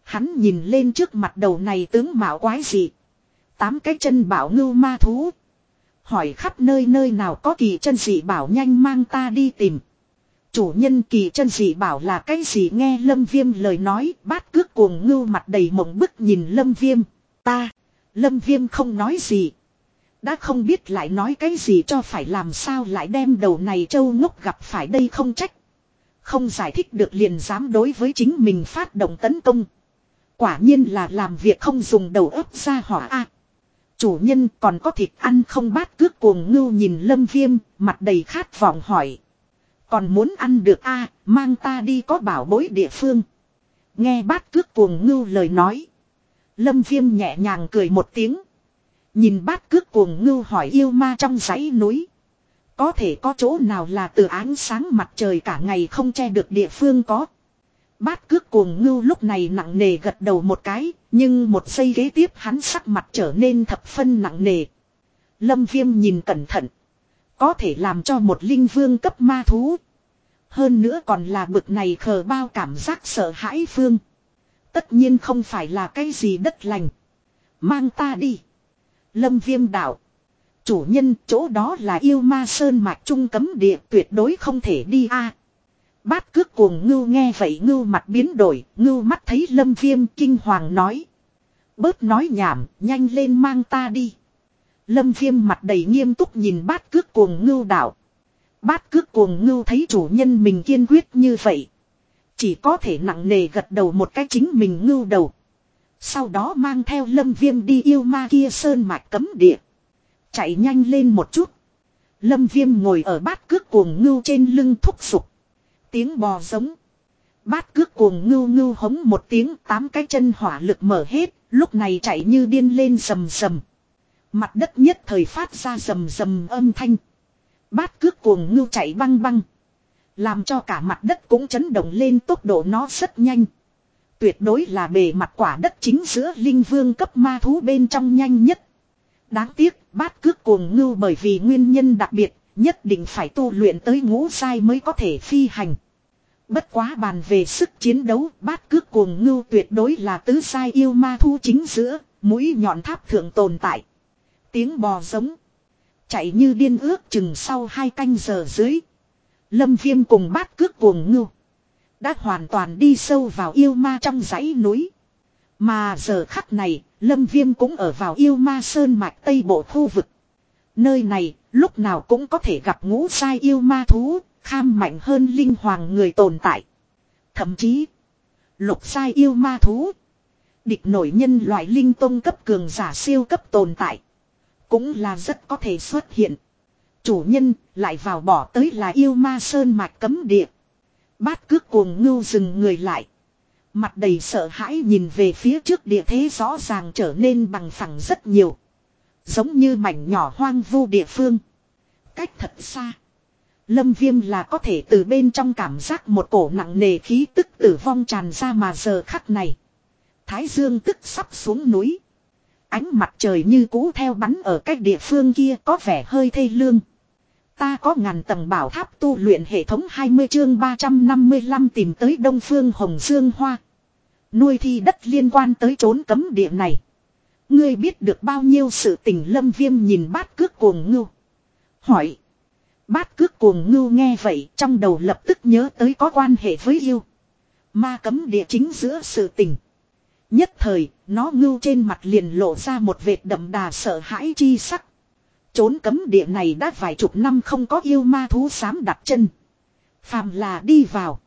Hắn nhìn lên trước mặt đầu này tướng mạo quái dị, Tám cái chân bảo ngưu ma thú. Hỏi khắp nơi nơi nào có kỳ chân dị bảo nhanh mang ta đi tìm. Chủ nhân kỳ chân dị bảo là cái gì nghe lâm viêm lời nói bát cước cuồng ngưu mặt đầy mộng bức nhìn lâm viêm. Ta, lâm viêm không nói gì. Đã không biết lại nói cái gì cho phải làm sao lại đem đầu này châu ngốc gặp phải đây không trách. Không giải thích được liền dám đối với chính mình phát động tấn công. Quả nhiên là làm việc không dùng đầu óc ra hỏa a Chủ nhân còn có thịt ăn không bát cước cuồng ngưu nhìn lâm viêm, mặt đầy khát vọng hỏi. Còn muốn ăn được a mang ta đi có bảo bối địa phương. Nghe bát cước cuồng ngưu lời nói. Lâm viêm nhẹ nhàng cười một tiếng. Nhìn bát cước cuồng ngưu hỏi yêu ma trong dãy núi. Có thể có chỗ nào là từ ánh sáng mặt trời cả ngày không che được địa phương có. Bát cước cuồng ngưu lúc này nặng nề gật đầu một cái, nhưng một giây ghế tiếp hắn sắc mặt trở nên thập phân nặng nề. Lâm viêm nhìn cẩn thận. Có thể làm cho một linh vương cấp ma thú. Hơn nữa còn là bực này khờ bao cảm giác sợ hãi phương. Tất nhiên không phải là cái gì đất lành. Mang ta đi. Lâm viêm đạo. Chủ nhân chỗ đó là yêu ma sơn mạch trung cấm địa tuyệt đối không thể đi a Bát cước cuồng ngưu nghe vậy ngưu mặt biến đổi, ngưu mắt thấy lâm viêm kinh hoàng nói. Bớt nói nhảm, nhanh lên mang ta đi. Lâm viêm mặt đầy nghiêm túc nhìn bát cước cuồng ngưu đảo. Bát cước cuồng ngưu thấy chủ nhân mình kiên quyết như vậy. Chỉ có thể nặng nề gật đầu một cái chính mình ngưu đầu. Sau đó mang theo lâm viêm đi yêu ma kia sơn mạch cấm địa. Chạy nhanh lên một chút. Lâm viêm ngồi ở bát cước cuồng ngưu trên lưng thúc sục. Tiếng bò giống. Bát cước cuồng ngưu ngưu hống một tiếng tám cái chân hỏa lực mở hết, lúc này chạy như điên lên sầm sầm Mặt đất nhất thời phát ra rầm rầm âm thanh. Bát cước cuồng ngưu chạy băng băng. Làm cho cả mặt đất cũng chấn động lên tốc độ nó rất nhanh. Tuyệt đối là bề mặt quả đất chính giữa linh vương cấp ma thú bên trong nhanh nhất. Đáng tiếc, bát cước cuồng ngưu bởi vì nguyên nhân đặc biệt, Nhất định phải tu luyện tới ngũ sai mới có thể phi hành. Bất quá bàn về sức chiến đấu, bát cước cuồng ngưu tuyệt đối là tứ sai yêu ma thu chính giữa, mũi nhọn tháp thượng tồn tại. Tiếng bò giống. Chạy như điên ước chừng sau hai canh giờ dưới. Lâm viêm cùng bát cước cuồng ngưu. Đã hoàn toàn đi sâu vào yêu ma trong dãy núi. Mà giờ khắc này, Lâm Viêm cũng ở vào yêu ma sơn mạch tây bộ khu vực. Nơi này, lúc nào cũng có thể gặp ngũ sai yêu ma thú, kham mạnh hơn linh hoàng người tồn tại. Thậm chí, lục sai yêu ma thú, địch nổi nhân loại linh tông cấp cường giả siêu cấp tồn tại. Cũng là rất có thể xuất hiện. Chủ nhân lại vào bỏ tới là yêu ma sơn mạch cấm địa. Bát cước cuồng ngưu dừng người lại. Mặt đầy sợ hãi nhìn về phía trước địa thế rõ ràng trở nên bằng phẳng rất nhiều. Giống như mảnh nhỏ hoang vu địa phương. Cách thật xa. Lâm viêm là có thể từ bên trong cảm giác một cổ nặng nề khí tức tử vong tràn ra mà giờ khắc này. Thái dương tức sắp xuống núi. Ánh mặt trời như cũ theo bắn ở cách địa phương kia có vẻ hơi thê lương. Ta có ngàn tầng bảo tháp tu luyện hệ thống 20 chương 355 tìm tới Đông Phương Hồng Dương Hoa. Nuôi thi đất liên quan tới trốn cấm địa này. Ngươi biết được bao nhiêu sự tình lâm viêm nhìn bát cước cuồng ngưu. Hỏi. Bát cước cuồng ngưu nghe vậy trong đầu lập tức nhớ tới có quan hệ với yêu. Ma cấm địa chính giữa sự tình. Nhất thời, nó ngưu trên mặt liền lộ ra một vệt đậm đà sợ hãi chi sắc. Trốn cấm địa này đã vài chục năm không có yêu ma thú dám đặt chân. Phàm là đi vào.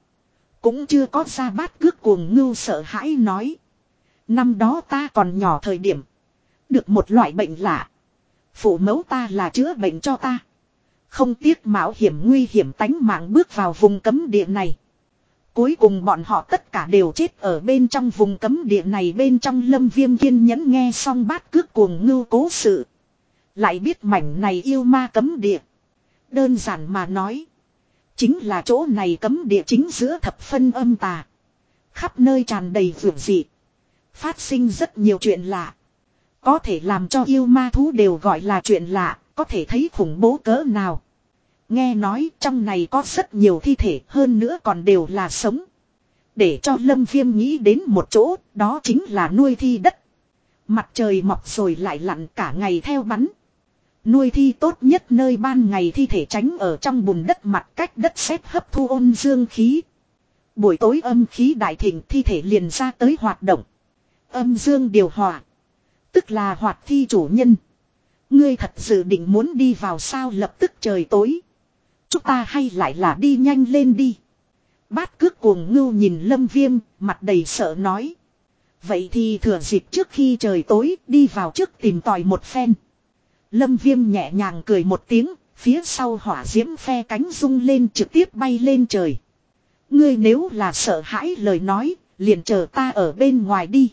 Cũng chưa có ra bát cước cuồng ngưu sợ hãi nói. Năm đó ta còn nhỏ thời điểm. Được một loại bệnh lạ. Phụ mẫu ta là chữa bệnh cho ta. Không tiếc mạo hiểm nguy hiểm tánh mạng bước vào vùng cấm địa này. Cuối cùng bọn họ tất cả đều chết ở bên trong vùng cấm địa này bên trong lâm viêm kiên nhẫn nghe xong bát cước cuồng ngưu cố sự. Lại biết mảnh này yêu ma cấm địa. Đơn giản mà nói. Chính là chỗ này cấm địa chính giữa thập phân âm tà. Khắp nơi tràn đầy vượt dị. Phát sinh rất nhiều chuyện lạ. Có thể làm cho yêu ma thú đều gọi là chuyện lạ. Có thể thấy khủng bố cỡ nào. Nghe nói trong này có rất nhiều thi thể hơn nữa còn đều là sống. Để cho Lâm Viêm nghĩ đến một chỗ, đó chính là nuôi thi đất. Mặt trời mọc rồi lại lặn cả ngày theo bắn. Nuôi thi tốt nhất nơi ban ngày thi thể tránh ở trong bùn đất mặt cách đất sét hấp thu ôn dương khí. Buổi tối âm khí đại thịnh thi thể liền ra tới hoạt động. Âm dương điều hòa. Tức là hoạt thi chủ nhân. Ngươi thật sự định muốn đi vào sao lập tức trời tối. Chúng ta hay lại là đi nhanh lên đi. Bát cước cuồng ngưu nhìn lâm viêm, mặt đầy sợ nói. Vậy thì thừa dịp trước khi trời tối, đi vào trước tìm tòi một phen. Lâm viêm nhẹ nhàng cười một tiếng, phía sau hỏa diễm phe cánh rung lên trực tiếp bay lên trời. Ngươi nếu là sợ hãi lời nói, liền chờ ta ở bên ngoài đi.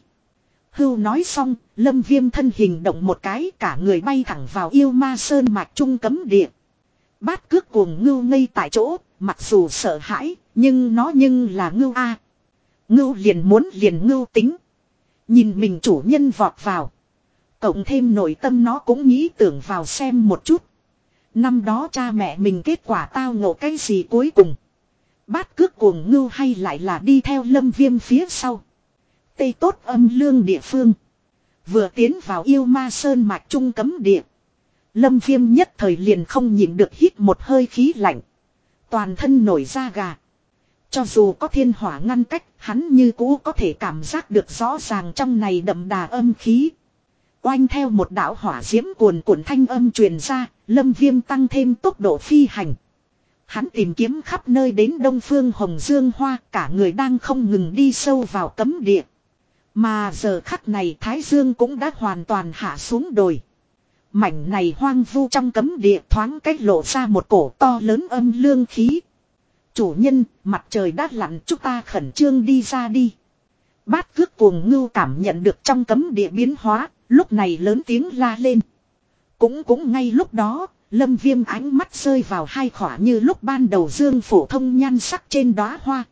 Hưu nói xong, lâm viêm thân hình động một cái cả người bay thẳng vào yêu ma sơn mạch trung cấm địa. Bát cước cuồng ngưu ngây tại chỗ, mặc dù sợ hãi, nhưng nó nhưng là ngưu A. Ngưu liền muốn liền ngưu tính. Nhìn mình chủ nhân vọt vào. Cộng thêm nội tâm nó cũng nghĩ tưởng vào xem một chút. Năm đó cha mẹ mình kết quả tao ngộ cái gì cuối cùng. Bát cước cuồng ngưu hay lại là đi theo lâm viêm phía sau. Tây tốt âm lương địa phương. Vừa tiến vào yêu ma sơn mạch trung cấm địa. Lâm viêm nhất thời liền không nhịn được hít một hơi khí lạnh. Toàn thân nổi da gà. Cho dù có thiên hỏa ngăn cách, hắn như cũ có thể cảm giác được rõ ràng trong này đậm đà âm khí. Oanh theo một đạo hỏa diễm cuồn cuộn thanh âm truyền ra, lâm viêm tăng thêm tốc độ phi hành. Hắn tìm kiếm khắp nơi đến đông phương Hồng Dương Hoa, cả người đang không ngừng đi sâu vào cấm địa. Mà giờ khắc này Thái Dương cũng đã hoàn toàn hạ xuống đồi. Mảnh này hoang vu trong cấm địa thoáng cách lộ ra một cổ to lớn âm lương khí. Chủ nhân, mặt trời đã lặn chúng ta khẩn trương đi ra đi. Bát cước cuồng ngưu cảm nhận được trong cấm địa biến hóa, lúc này lớn tiếng la lên. Cũng cũng ngay lúc đó, lâm viêm ánh mắt rơi vào hai khỏa như lúc ban đầu dương phổ thông nhan sắc trên đóa hoa.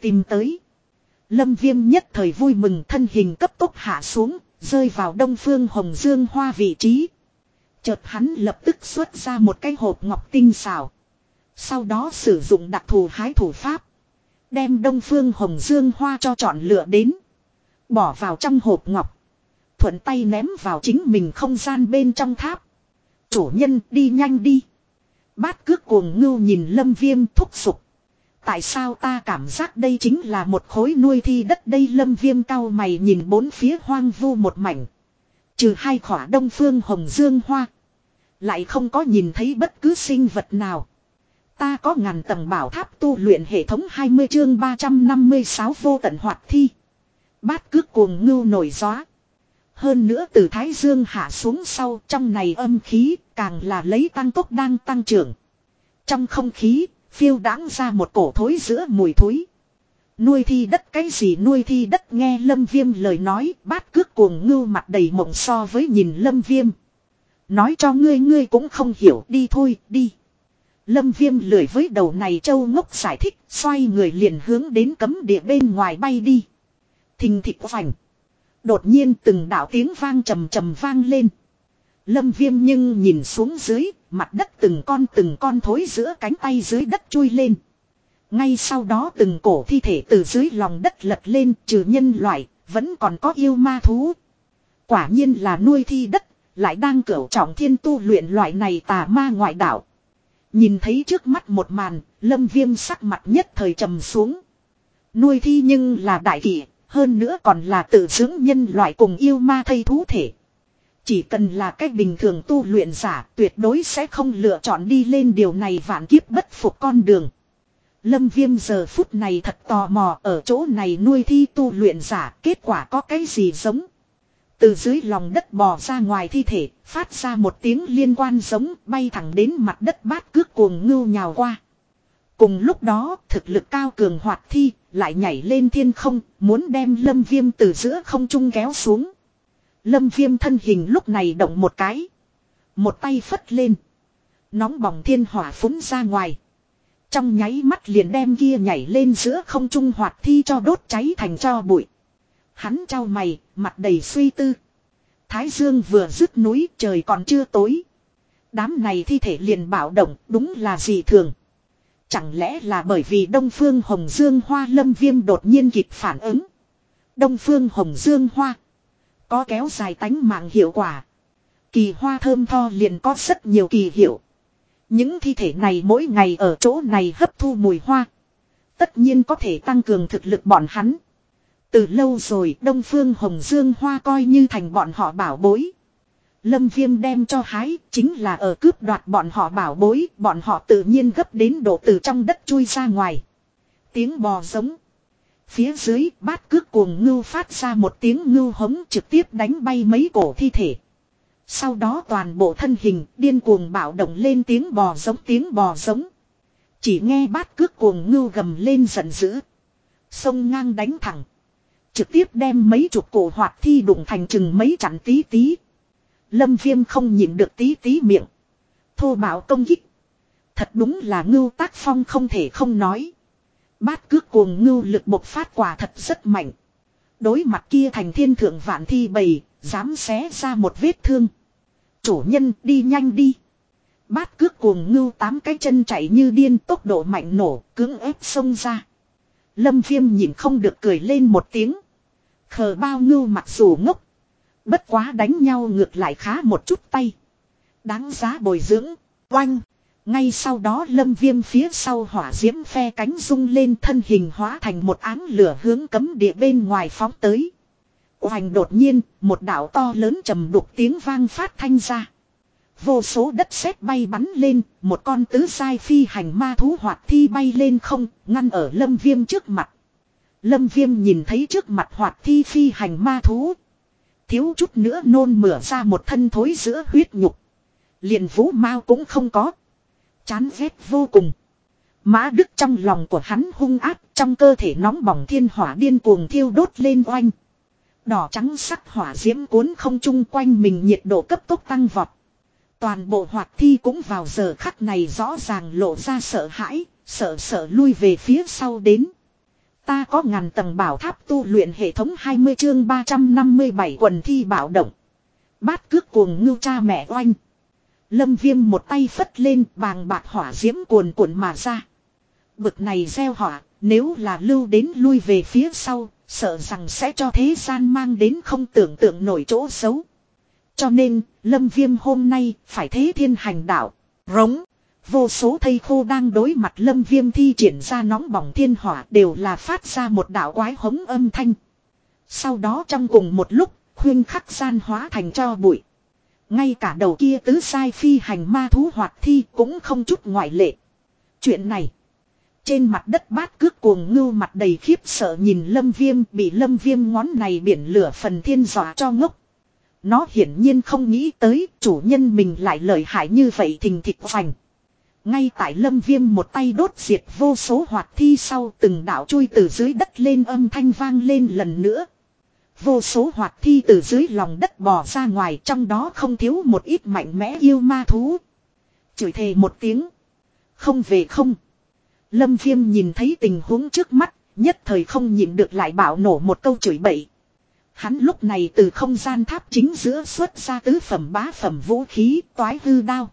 Tìm tới. Lâm viêm nhất thời vui mừng thân hình cấp tốc hạ xuống, rơi vào đông phương hồng dương hoa vị trí. Chợt hắn lập tức xuất ra một cái hộp ngọc tinh xảo. Sau đó sử dụng đặc thù hái thủ pháp. Đem đông phương hồng dương hoa cho chọn lựa đến. Bỏ vào trong hộp ngọc. Thuận tay ném vào chính mình không gian bên trong tháp. Chủ nhân đi nhanh đi. Bát cước cuồng ngưu nhìn lâm viêm thúc sụp. Tại sao ta cảm giác đây chính là một khối nuôi thi đất đây lâm viêm cao mày nhìn bốn phía hoang vu một mảnh. Trừ hai khỏa đông phương hồng dương hoa. Lại không có nhìn thấy bất cứ sinh vật nào. Ta có ngàn tầng bảo tháp tu luyện hệ thống 20 chương 356 vô tận hoạt thi. Bát cước cuồng ngưu nổi gió. Hơn nữa từ Thái Dương hạ xuống sau, trong này âm khí càng là lấy tăng tốc đang tăng trưởng. Trong không khí, phiêu đáng ra một cổ thối giữa mùi thối. Nuôi thi đất cái gì nuôi thi đất nghe lâm viêm lời nói, bát cước cuồng ngưu mặt đầy mộng so với nhìn lâm viêm. Nói cho ngươi ngươi cũng không hiểu, đi thôi, đi. Lâm viêm lười với đầu này châu ngốc giải thích, xoay người liền hướng đến cấm địa bên ngoài bay đi. Thình thịt vành. Đột nhiên từng đạo tiếng vang trầm trầm vang lên. Lâm viêm nhưng nhìn xuống dưới, mặt đất từng con từng con thối giữa cánh tay dưới đất chui lên. Ngay sau đó từng cổ thi thể từ dưới lòng đất lật lên trừ nhân loại, vẫn còn có yêu ma thú. Quả nhiên là nuôi thi đất, lại đang cửu trọng thiên tu luyện loại này tà ma ngoại đạo. Nhìn thấy trước mắt một màn, lâm viêm sắc mặt nhất thời trầm xuống. Nuôi thi nhưng là đại kỷ, hơn nữa còn là tự dưỡng nhân loại cùng yêu ma thây thú thể. Chỉ cần là cách bình thường tu luyện giả tuyệt đối sẽ không lựa chọn đi lên điều này vạn kiếp bất phục con đường. Lâm viêm giờ phút này thật tò mò ở chỗ này nuôi thi tu luyện giả kết quả có cái gì giống. Từ dưới lòng đất bò ra ngoài thi thể, phát ra một tiếng liên quan giống bay thẳng đến mặt đất bát cước cuồng ngưu nhào qua. Cùng lúc đó, thực lực cao cường hoạt thi, lại nhảy lên thiên không, muốn đem lâm viêm từ giữa không trung kéo xuống. Lâm viêm thân hình lúc này động một cái. Một tay phất lên. Nóng bỏng thiên hỏa phúng ra ngoài. Trong nháy mắt liền đem kia nhảy lên giữa không trung hoạt thi cho đốt cháy thành cho bụi. Hắn trao mày, mặt đầy suy tư. Thái dương vừa dứt núi trời còn chưa tối. Đám này thi thể liền bảo động đúng là gì thường. Chẳng lẽ là bởi vì Đông Phương Hồng Dương Hoa lâm viêm đột nhiên kịp phản ứng. Đông Phương Hồng Dương Hoa. Có kéo dài tánh mạng hiệu quả. Kỳ hoa thơm tho liền có rất nhiều kỳ hiệu. Những thi thể này mỗi ngày ở chỗ này hấp thu mùi hoa. Tất nhiên có thể tăng cường thực lực bọn hắn. Từ lâu rồi Đông Phương Hồng Dương Hoa coi như thành bọn họ bảo bối. Lâm Viêm đem cho hái chính là ở cướp đoạt bọn họ bảo bối, bọn họ tự nhiên gấp đến độ từ trong đất chui ra ngoài. Tiếng bò giống. Phía dưới bát cước cuồng ngưu phát ra một tiếng ngưu hống trực tiếp đánh bay mấy cổ thi thể. Sau đó toàn bộ thân hình điên cuồng bạo động lên tiếng bò giống tiếng bò giống. Chỉ nghe bát cước cuồng ngưu gầm lên giận dữ. Sông ngang đánh thẳng. Trực tiếp đem mấy chục cổ hoạt thi đụng thành chừng mấy chặn tí tí. Lâm viêm không nhìn được tí tí miệng. Thô bảo công kích. Thật đúng là ngưu tác phong không thể không nói. Bát cước cuồng ngưu lực bộc phát quả thật rất mạnh. Đối mặt kia thành thiên thượng vạn thi bầy, dám xé ra một vết thương. Chủ nhân đi nhanh đi. Bát cước cuồng ngưu tám cái chân chạy như điên tốc độ mạnh nổ, cứng ép xông ra. Lâm viêm nhìn không được cười lên một tiếng. Khờ bao ngưu mặc dù ngốc. Bất quá đánh nhau ngược lại khá một chút tay. Đáng giá bồi dưỡng. Oanh. Ngay sau đó lâm viêm phía sau hỏa diễm phe cánh rung lên thân hình hóa thành một áng lửa hướng cấm địa bên ngoài phóng tới hoành đột nhiên, một đảo to lớn trầm đục tiếng vang phát thanh ra. Vô số đất sét bay bắn lên, một con tứ sai phi hành ma thú hoạt thi bay lên không, ngăn ở lâm viêm trước mặt. Lâm viêm nhìn thấy trước mặt hoạt thi phi hành ma thú. Thiếu chút nữa nôn mửa ra một thân thối giữa huyết nhục. Liền vũ mau cũng không có. Chán ghét vô cùng. Mã đức trong lòng của hắn hung áp trong cơ thể nóng bỏng thiên hỏa điên cuồng thiêu đốt lên oanh. Đỏ trắng sắc hỏa diễm cuốn không chung quanh mình nhiệt độ cấp tốc tăng vọt. Toàn bộ hoạt thi cũng vào giờ khắc này rõ ràng lộ ra sợ hãi, sợ sợ lui về phía sau đến. Ta có ngàn tầng bảo tháp tu luyện hệ thống 20 chương 357 quần thi bảo động. Bát cước cuồng ngưu cha mẹ oanh. Lâm viêm một tay phất lên bàng bạc hỏa diễm cuồn cuộn mà ra. Bực này gieo hỏa, nếu là lưu đến lui về phía sau, sợ rằng sẽ cho thế gian mang đến không tưởng tượng nổi chỗ xấu. Cho nên, lâm viêm hôm nay phải thế thiên hành đạo, rống. Vô số thây khô đang đối mặt lâm viêm thi triển ra nóng bỏng thiên hỏa đều là phát ra một đạo quái hống âm thanh. Sau đó trong cùng một lúc, khuyên khắc gian hóa thành cho bụi. Ngay cả đầu kia tứ sai phi hành ma thú hoạt thi cũng không chút ngoại lệ. Chuyện này. Trên mặt đất bát cước cuồng ngưu mặt đầy khiếp sợ nhìn lâm viêm, bị lâm viêm ngón này biển lửa phần thiên dọa cho ngốc. Nó hiển nhiên không nghĩ tới, chủ nhân mình lại lợi hại như vậy thình thịt hoành. Ngay tại lâm viêm một tay đốt diệt vô số hoạt thi sau, từng đảo chui từ dưới đất lên âm thanh vang lên lần nữa. Vô số hoạt thi từ dưới lòng đất bò ra ngoài, trong đó không thiếu một ít mạnh mẽ yêu ma thú. Chửi thề một tiếng. Không về không. Lâm viêm nhìn thấy tình huống trước mắt, nhất thời không nhịn được lại bảo nổ một câu chửi bậy. Hắn lúc này từ không gian tháp chính giữa xuất ra tứ phẩm bá phẩm vũ khí toái hư đao.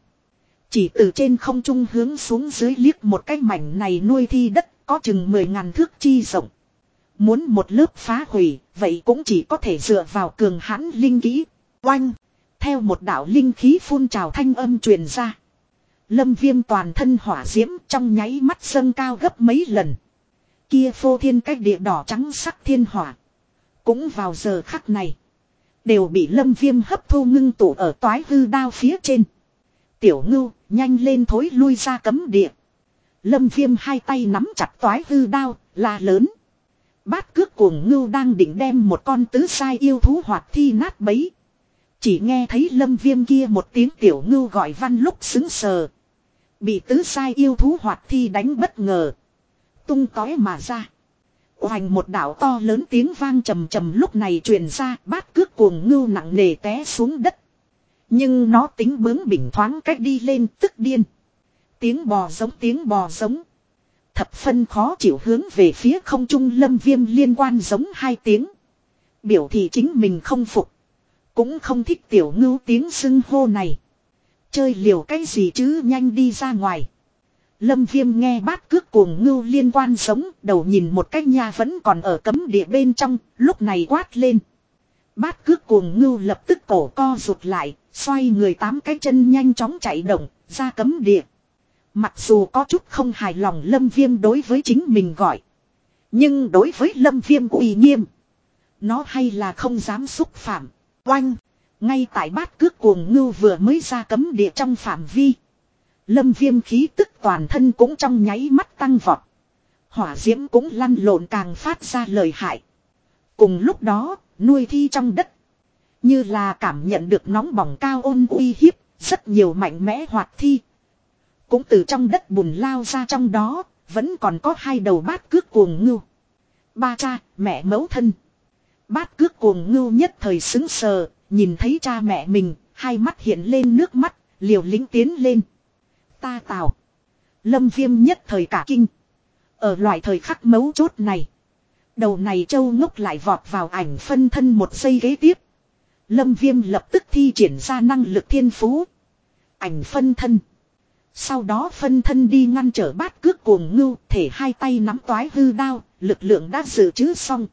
Chỉ từ trên không trung hướng xuống dưới liếc một cái mảnh này nuôi thi đất có chừng 10 ngàn thước chi rộng. Muốn một lớp phá hủy, vậy cũng chỉ có thể dựa vào cường hãn linh kỹ. Oanh! Theo một đạo linh khí phun trào thanh âm truyền ra. Lâm viêm toàn thân hỏa diễm trong nháy mắt dâng cao gấp mấy lần. Kia phô thiên cách địa đỏ trắng sắc thiên hỏa. Cũng vào giờ khắc này. Đều bị lâm viêm hấp thu ngưng tụ ở toái hư đao phía trên. Tiểu ngưu, nhanh lên thối lui ra cấm địa. Lâm viêm hai tay nắm chặt toái hư đao, là lớn. Bát cước cuồng ngưu đang định đem một con tứ sai yêu thú hoạt thi nát bấy. Chỉ nghe thấy lâm viêm kia một tiếng tiểu ngưu gọi văn lúc xứng sờ. Bị tứ sai yêu thú hoạt thi đánh bất ngờ. Tung tói mà ra. Hoành một đảo to lớn tiếng vang trầm trầm lúc này truyền ra, bát cước cuồng ngưu nặng nề té xuống đất. Nhưng nó tính bướng bỉnh thoáng cách đi lên tức điên. Tiếng bò giống, tiếng bò giống. Thập phân khó chịu hướng về phía không trung lâm viêm liên quan giống hai tiếng. Biểu thị chính mình không phục. Cũng không thích tiểu ngưu tiếng xưng hô này. Chơi liều cái gì chứ nhanh đi ra ngoài. Lâm viêm nghe bát cước cuồng ngưu liên quan sống đầu nhìn một cách nha vẫn còn ở cấm địa bên trong, lúc này quát lên. Bát cước cuồng ngưu lập tức cổ co rụt lại, xoay người tám cái chân nhanh chóng chạy động, ra cấm địa. Mặc dù có chút không hài lòng lâm viêm đối với chính mình gọi. Nhưng đối với lâm viêm uy nghiêm. Nó hay là không dám xúc phạm. Oanh! Ngay tại bát cước cuồng ngưu vừa mới ra cấm địa trong phạm vi. Lâm viêm khí tức toàn thân cũng trong nháy mắt tăng vọt. Hỏa diễm cũng lăn lộn càng phát ra lời hại. Cùng lúc đó, nuôi thi trong đất. Như là cảm nhận được nóng bỏng cao ôn uy hiếp, rất nhiều mạnh mẽ hoạt thi. Cũng từ trong đất bùn lao ra trong đó, vẫn còn có hai đầu bát cước cuồng ngưu. Ba cha, mẹ mẫu thân. Bát cước cuồng ngưu nhất thời xứng sờ, nhìn thấy cha mẹ mình, hai mắt hiện lên nước mắt, liều lính tiến lên. Ta tào. Lâm viêm nhất thời cả kinh. Ở loại thời khắc mấu chốt này. Đầu này châu ngốc lại vọt vào ảnh phân thân một giây ghế tiếp. Lâm viêm lập tức thi triển ra năng lực thiên phú. Ảnh phân thân. Sau đó phân thân đi ngăn trở bát cước cuồng ngưu, thể hai tay nắm toái hư đao, lực lượng đã dự trữ xong.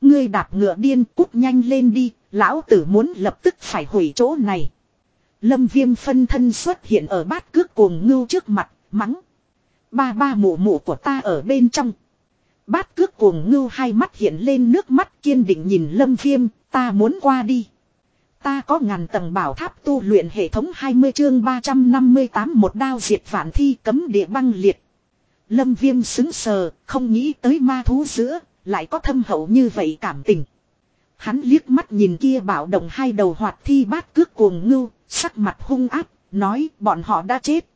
Ngươi đạp ngựa điên cút nhanh lên đi, lão tử muốn lập tức phải hủy chỗ này. Lâm viêm phân thân xuất hiện ở bát cước cuồng ngưu trước mặt, mắng. Ba ba mụ mụ của ta ở bên trong. Bát cước cuồng ngưu hai mắt hiện lên nước mắt kiên định nhìn lâm viêm, ta muốn qua đi. Ta có ngàn tầng bảo tháp tu luyện hệ thống 20 chương 358 một đao diệt vạn thi cấm địa băng liệt. Lâm viêm xứng sờ, không nghĩ tới ma thú giữa, lại có thâm hậu như vậy cảm tình. Hắn liếc mắt nhìn kia bảo động hai đầu hoạt thi bát cước cuồng ngưu, sắc mặt hung áp, nói bọn họ đã chết.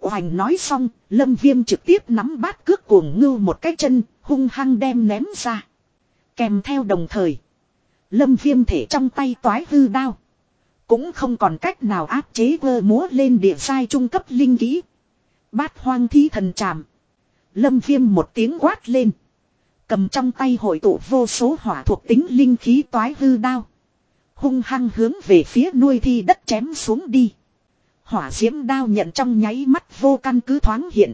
Hoành nói xong, lâm viêm trực tiếp nắm bát cước cuồng ngưu một cái chân, hung hăng đem ném ra. Kèm theo đồng thời. Lâm viêm thể trong tay toái hư đao. Cũng không còn cách nào áp chế vơ múa lên địa sai trung cấp linh kỹ. Bát hoang thi thần tràm. Lâm viêm một tiếng quát lên. Cầm trong tay hội tụ vô số hỏa thuộc tính linh khí toái hư đao. Hung hăng hướng về phía nuôi thi đất chém xuống đi. Hỏa diễm đao nhận trong nháy mắt vô căn cứ thoáng hiện.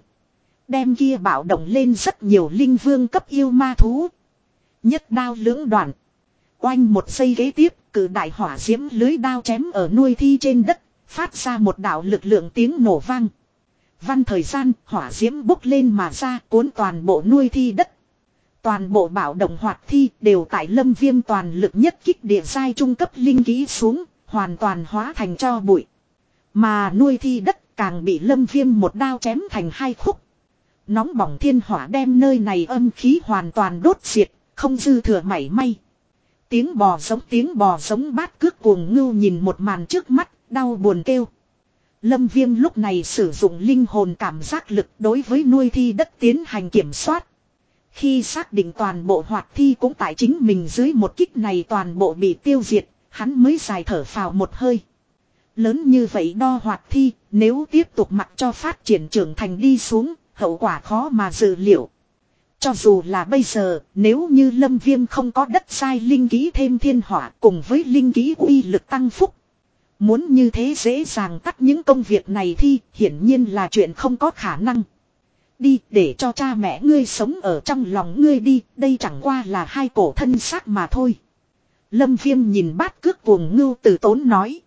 Đem kia bạo động lên rất nhiều linh vương cấp yêu ma thú. Nhất đao lưỡng đoạn. Oanh một giây ghế tiếp, cử đại hỏa diễm lưới đao chém ở nuôi thi trên đất, phát ra một đạo lực lượng tiếng nổ vang. Văn thời gian, hỏa diễm bốc lên mà ra cuốn toàn bộ nuôi thi đất. Toàn bộ bảo động hoạt thi đều tại lâm viêm toàn lực nhất kích địa sai trung cấp linh ký xuống, hoàn toàn hóa thành cho bụi. Mà nuôi thi đất càng bị lâm viêm một đao chém thành hai khúc. Nóng bỏng thiên hỏa đem nơi này âm khí hoàn toàn đốt diệt, không dư thừa mảy may. Tiếng bò giống tiếng bò giống bát cước cuồng ngưu nhìn một màn trước mắt, đau buồn kêu. Lâm viêm lúc này sử dụng linh hồn cảm giác lực đối với nuôi thi đất tiến hành kiểm soát. Khi xác định toàn bộ hoạt thi cũng tại chính mình dưới một kích này toàn bộ bị tiêu diệt, hắn mới dài thở phào một hơi. Lớn như vậy đo hoạt thi, nếu tiếp tục mặc cho phát triển trưởng thành đi xuống, hậu quả khó mà dự liệu. Cho dù là bây giờ, nếu như lâm viêm không có đất sai linh ký thêm thiên hỏa cùng với linh ký uy lực tăng phúc. Muốn như thế dễ dàng tắt những công việc này thì hiển nhiên là chuyện không có khả năng. Đi để cho cha mẹ ngươi sống ở trong lòng ngươi đi, đây chẳng qua là hai cổ thân xác mà thôi. Lâm viêm nhìn bát cước cuồng ngưu từ tốn nói.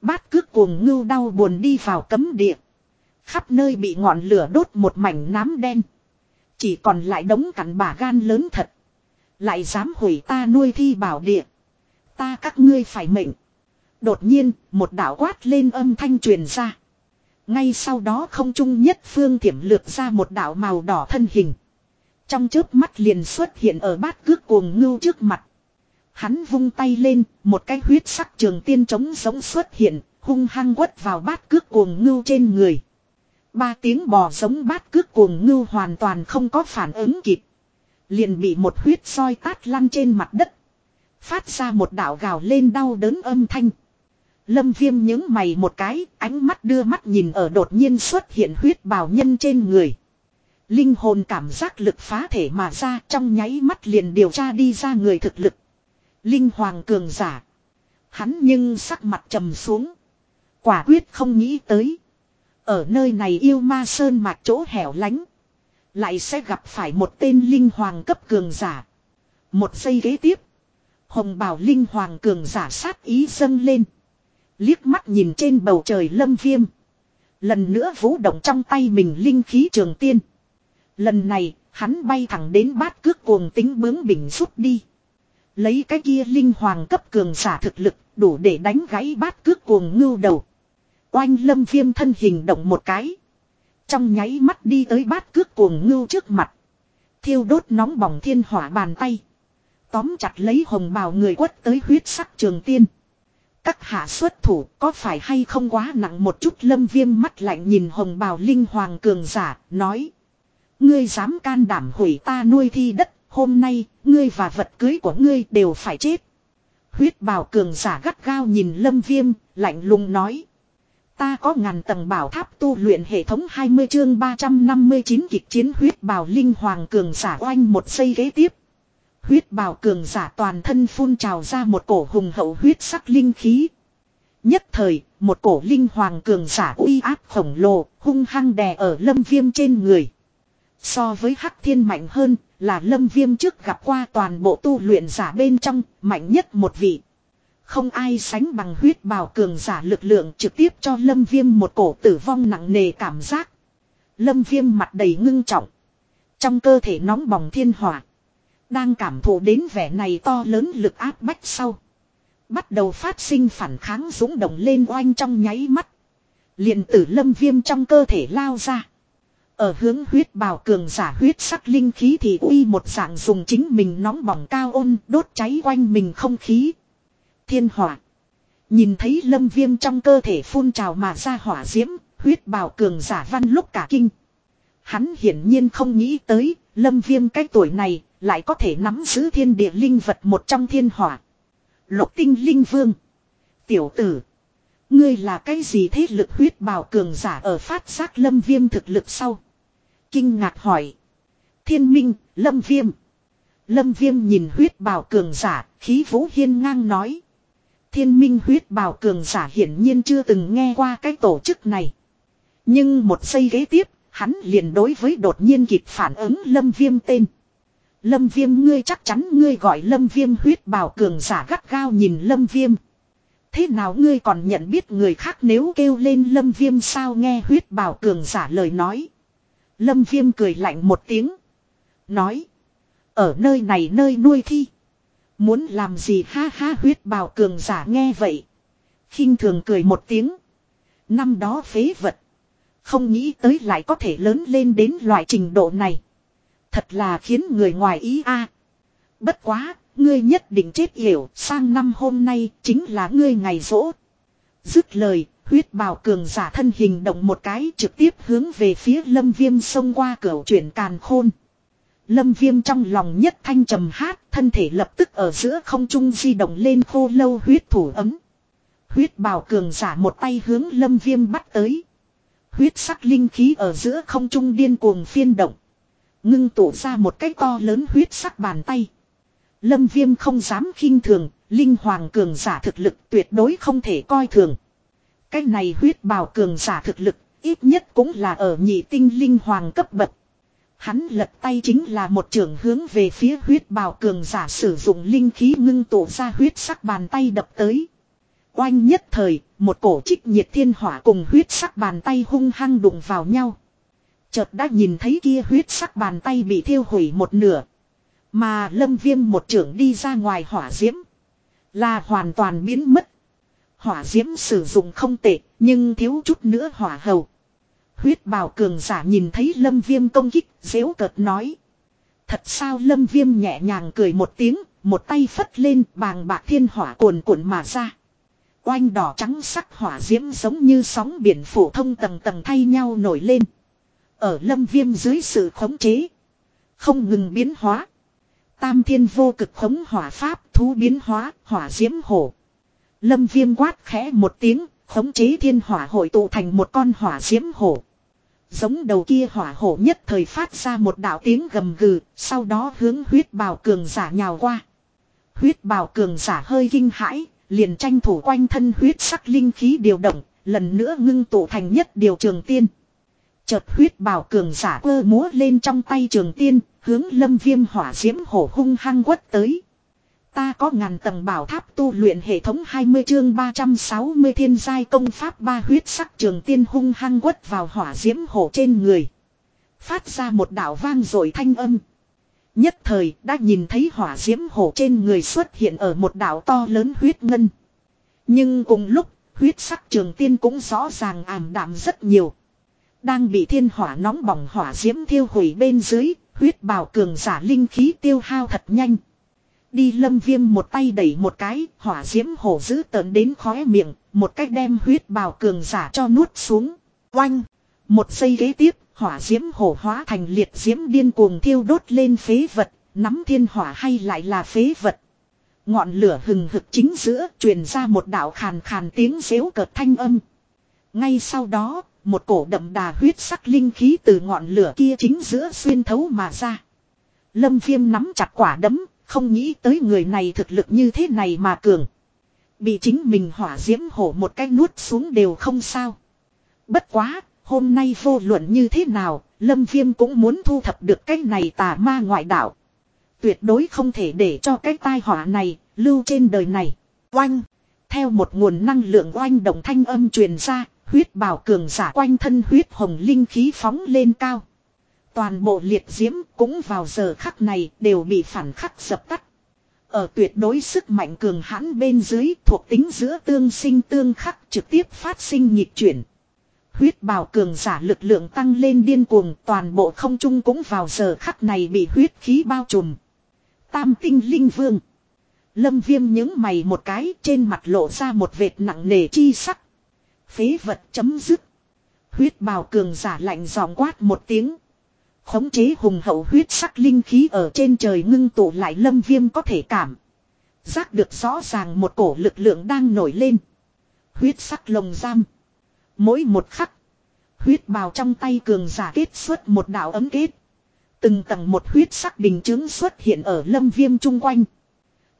Bát cước cuồng ngưu đau buồn đi vào cấm địa. Khắp nơi bị ngọn lửa đốt một mảnh nám đen. Chỉ còn lại đống cặn bả gan lớn thật. Lại dám hủy ta nuôi thi bảo địa. Ta các ngươi phải mệnh. Đột nhiên, một đạo quát lên âm thanh truyền ra. Ngay sau đó không trung nhất phương thiểm lược ra một đạo màu đỏ thân hình. Trong chớp mắt liền xuất hiện ở bát cước cuồng ngưu trước mặt. Hắn vung tay lên, một cái huyết sắc trường tiên trống giống xuất hiện, hung hăng quất vào bát cước cuồng ngưu trên người. Ba tiếng bò giống bát cước cuồng ngưu hoàn toàn không có phản ứng kịp. Liền bị một huyết soi tát lăn trên mặt đất. Phát ra một đạo gào lên đau đớn âm thanh. Lâm viêm những mày một cái, ánh mắt đưa mắt nhìn ở đột nhiên xuất hiện huyết bào nhân trên người. Linh hồn cảm giác lực phá thể mà ra trong nháy mắt liền điều tra đi ra người thực lực. Linh hoàng cường giả. Hắn nhưng sắc mặt trầm xuống. Quả quyết không nghĩ tới. Ở nơi này yêu ma sơn mạc chỗ hẻo lánh. Lại sẽ gặp phải một tên linh hoàng cấp cường giả. Một giây ghế tiếp. Hồng bảo linh hoàng cường giả sát ý dâng lên. Liếc mắt nhìn trên bầu trời lâm viêm. Lần nữa vũ động trong tay mình linh khí trường tiên. Lần này, hắn bay thẳng đến bát cước cuồng tính bướng bình rút đi. Lấy cái kia linh hoàng cấp cường giả thực lực, đủ để đánh gãy bát cước cuồng ngưu đầu. Oanh lâm viêm thân hình động một cái. Trong nháy mắt đi tới bát cước cuồng ngưu trước mặt. Thiêu đốt nóng bỏng thiên hỏa bàn tay. Tóm chặt lấy hồng bào người quất tới huyết sắc trường tiên. Các hạ xuất thủ có phải hay không quá nặng một chút lâm viêm mắt lạnh nhìn hồng bào linh hoàng cường giả, nói. Ngươi dám can đảm hủy ta nuôi thi đất, hôm nay, ngươi và vật cưới của ngươi đều phải chết. Huyết bào cường giả gắt gao nhìn lâm viêm, lạnh lùng nói. Ta có ngàn tầng bảo tháp tu luyện hệ thống 20 chương 359 kịch chiến huyết bào linh hoàng cường giả oanh một giây ghế tiếp. Huyết bào cường giả toàn thân phun trào ra một cổ hùng hậu huyết sắc linh khí. Nhất thời, một cổ linh hoàng cường giả uy áp khổng lồ, hung hăng đè ở lâm viêm trên người. So với hắc thiên mạnh hơn, là lâm viêm trước gặp qua toàn bộ tu luyện giả bên trong, mạnh nhất một vị. Không ai sánh bằng huyết bào cường giả lực lượng trực tiếp cho lâm viêm một cổ tử vong nặng nề cảm giác. Lâm viêm mặt đầy ngưng trọng. Trong cơ thể nóng bỏng thiên hỏa. Đang cảm thụ đến vẻ này to lớn lực áp bách sau. Bắt đầu phát sinh phản kháng dũng động lên oanh trong nháy mắt. liền tử lâm viêm trong cơ thể lao ra. Ở hướng huyết bào cường giả huyết sắc linh khí thì uy một dạng dùng chính mình nóng bỏng cao ôn đốt cháy quanh mình không khí. Thiên hỏa. Nhìn thấy lâm viêm trong cơ thể phun trào mà ra hỏa diễm, huyết bào cường giả văn lúc cả kinh. Hắn hiển nhiên không nghĩ tới, lâm viêm cái tuổi này, lại có thể nắm giữ thiên địa linh vật một trong thiên hỏa. Lục tinh linh vương. Tiểu tử. Ngươi là cái gì thế lực huyết bào cường giả ở phát giác lâm viêm thực lực sau. Kinh ngạc hỏi. Thiên minh, lâm viêm. Lâm viêm nhìn huyết bào cường giả, khí vũ hiên ngang nói. Thiên minh huyết bào cường giả hiển nhiên chưa từng nghe qua cái tổ chức này. Nhưng một giây ghế tiếp, hắn liền đối với đột nhiên kịp phản ứng lâm viêm tên. Lâm viêm ngươi chắc chắn ngươi gọi lâm viêm huyết bào cường giả gắt gao nhìn lâm viêm. Thế nào ngươi còn nhận biết người khác nếu kêu lên lâm viêm sao nghe huyết bào cường giả lời nói. Lâm viêm cười lạnh một tiếng. Nói. Ở nơi này nơi nuôi thi. Muốn làm gì ha ha huyết bào cường giả nghe vậy. khinh thường cười một tiếng. Năm đó phế vật. Không nghĩ tới lại có thể lớn lên đến loại trình độ này. Thật là khiến người ngoài ý a. Bất quá, ngươi nhất định chết hiểu, sang năm hôm nay chính là ngươi ngày rỗ. Dứt lời, huyết bào cường giả thân hình động một cái trực tiếp hướng về phía lâm viêm xông qua cửa chuyển càn khôn. Lâm viêm trong lòng nhất thanh trầm hát, thân thể lập tức ở giữa không trung di động lên khô lâu huyết thủ ấm. Huyết bào cường giả một tay hướng lâm viêm bắt tới. Huyết sắc linh khí ở giữa không trung điên cuồng phiên động. Ngưng tụ ra một cái to lớn huyết sắc bàn tay. Lâm Viêm không dám khinh thường, linh hoàng cường giả thực lực tuyệt đối không thể coi thường. Cái này huyết bào cường giả thực lực, ít nhất cũng là ở nhị tinh linh hoàng cấp bậc. Hắn lật tay chính là một trường hướng về phía huyết bào cường giả sử dụng linh khí ngưng tụ ra huyết sắc bàn tay đập tới. Oanh nhất thời, một cổ trích nhiệt thiên hỏa cùng huyết sắc bàn tay hung hăng đụng vào nhau. Chợt đã nhìn thấy kia huyết sắc bàn tay bị thiêu hủy một nửa. Mà lâm viêm một trưởng đi ra ngoài hỏa diễm. Là hoàn toàn biến mất. Hỏa diễm sử dụng không tệ, nhưng thiếu chút nữa hỏa hầu. Huyết bào cường giả nhìn thấy lâm viêm công kích, dễu cợt nói. Thật sao lâm viêm nhẹ nhàng cười một tiếng, một tay phất lên bàng bạc thiên hỏa cuồn cuộn mà ra. Oanh đỏ trắng sắc hỏa diễm giống như sóng biển phổ thông tầng tầng thay nhau nổi lên. Ở lâm viêm dưới sự khống chế. Không ngừng biến hóa. Tam thiên vô cực khống hỏa pháp thú biến hóa hỏa diễm hổ. Lâm viêm quát khẽ một tiếng, khống chế thiên hỏa hội tụ thành một con hỏa diễm hổ. Giống đầu kia hỏa hổ nhất thời phát ra một đạo tiếng gầm gừ, sau đó hướng huyết bào cường giả nhào qua. Huyết bào cường giả hơi kinh hãi, liền tranh thủ quanh thân huyết sắc linh khí điều động, lần nữa ngưng tụ thành nhất điều trường tiên. Chợt huyết bào cường giả cơ múa lên trong tay trường tiên, hướng lâm viêm hỏa diễm hổ hung hăng quất tới. Ta có ngàn tầng bảo tháp tu luyện hệ thống 20 chương 360 thiên giai công pháp ba huyết sắc trường tiên hung hăng quất vào hỏa diễm hổ trên người. Phát ra một đảo vang rồi thanh âm. Nhất thời đã nhìn thấy hỏa diễm hổ trên người xuất hiện ở một đảo to lớn huyết ngân. Nhưng cùng lúc huyết sắc trường tiên cũng rõ ràng ảm đạm rất nhiều. Đang bị thiên hỏa nóng bỏng hỏa diễm thiêu hủy bên dưới, huyết bào cường giả linh khí tiêu hao thật nhanh. Đi lâm viêm một tay đẩy một cái, hỏa diễm hổ giữ tợn đến khóe miệng, một cách đem huyết bào cường giả cho nuốt xuống. Oanh! Một giây ghế tiếp, hỏa diễm hổ hóa thành liệt diễm điên cuồng thiêu đốt lên phế vật, nắm thiên hỏa hay lại là phế vật. Ngọn lửa hừng hực chính giữa truyền ra một đạo khàn khàn tiếng xếu cợt thanh âm. Ngay sau đó, một cổ đậm đà huyết sắc linh khí từ ngọn lửa kia chính giữa xuyên thấu mà ra. Lâm viêm nắm chặt quả đấm, không nghĩ tới người này thực lực như thế này mà cường. Bị chính mình hỏa diễm hổ một cái nuốt xuống đều không sao. Bất quá, hôm nay vô luận như thế nào, Lâm Viêm cũng muốn thu thập được cái này tà ma ngoại đạo. Tuyệt đối không thể để cho cái tai họa này, lưu trên đời này. Oanh! Theo một nguồn năng lượng oanh động thanh âm truyền ra, huyết bào cường giả quanh thân huyết hồng linh khí phóng lên cao. Toàn bộ liệt diễm cũng vào giờ khắc này đều bị phản khắc dập tắt. Ở tuyệt đối sức mạnh cường hãn bên dưới thuộc tính giữa tương sinh tương khắc trực tiếp phát sinh nhịp chuyển. Huyết bào cường giả lực lượng tăng lên điên cuồng, toàn bộ không trung cũng vào giờ khắc này bị huyết khí bao trùm. Tam tinh linh vương. Lâm viêm những mày một cái, trên mặt lộ ra một vệt nặng nề chi sắc. Phế vật chấm dứt. Huyết bào cường giả lạnh giọng quát một tiếng. Khống chế hùng hậu huyết sắc linh khí ở trên trời ngưng tụ lại lâm viêm có thể cảm. Giác được rõ ràng một cổ lực lượng đang nổi lên. Huyết sắc lồng giam. Mỗi một khắc. Huyết bào trong tay cường giả kết xuất một đạo ấm kết. Từng tầng một huyết sắc bình chứng xuất hiện ở lâm viêm chung quanh.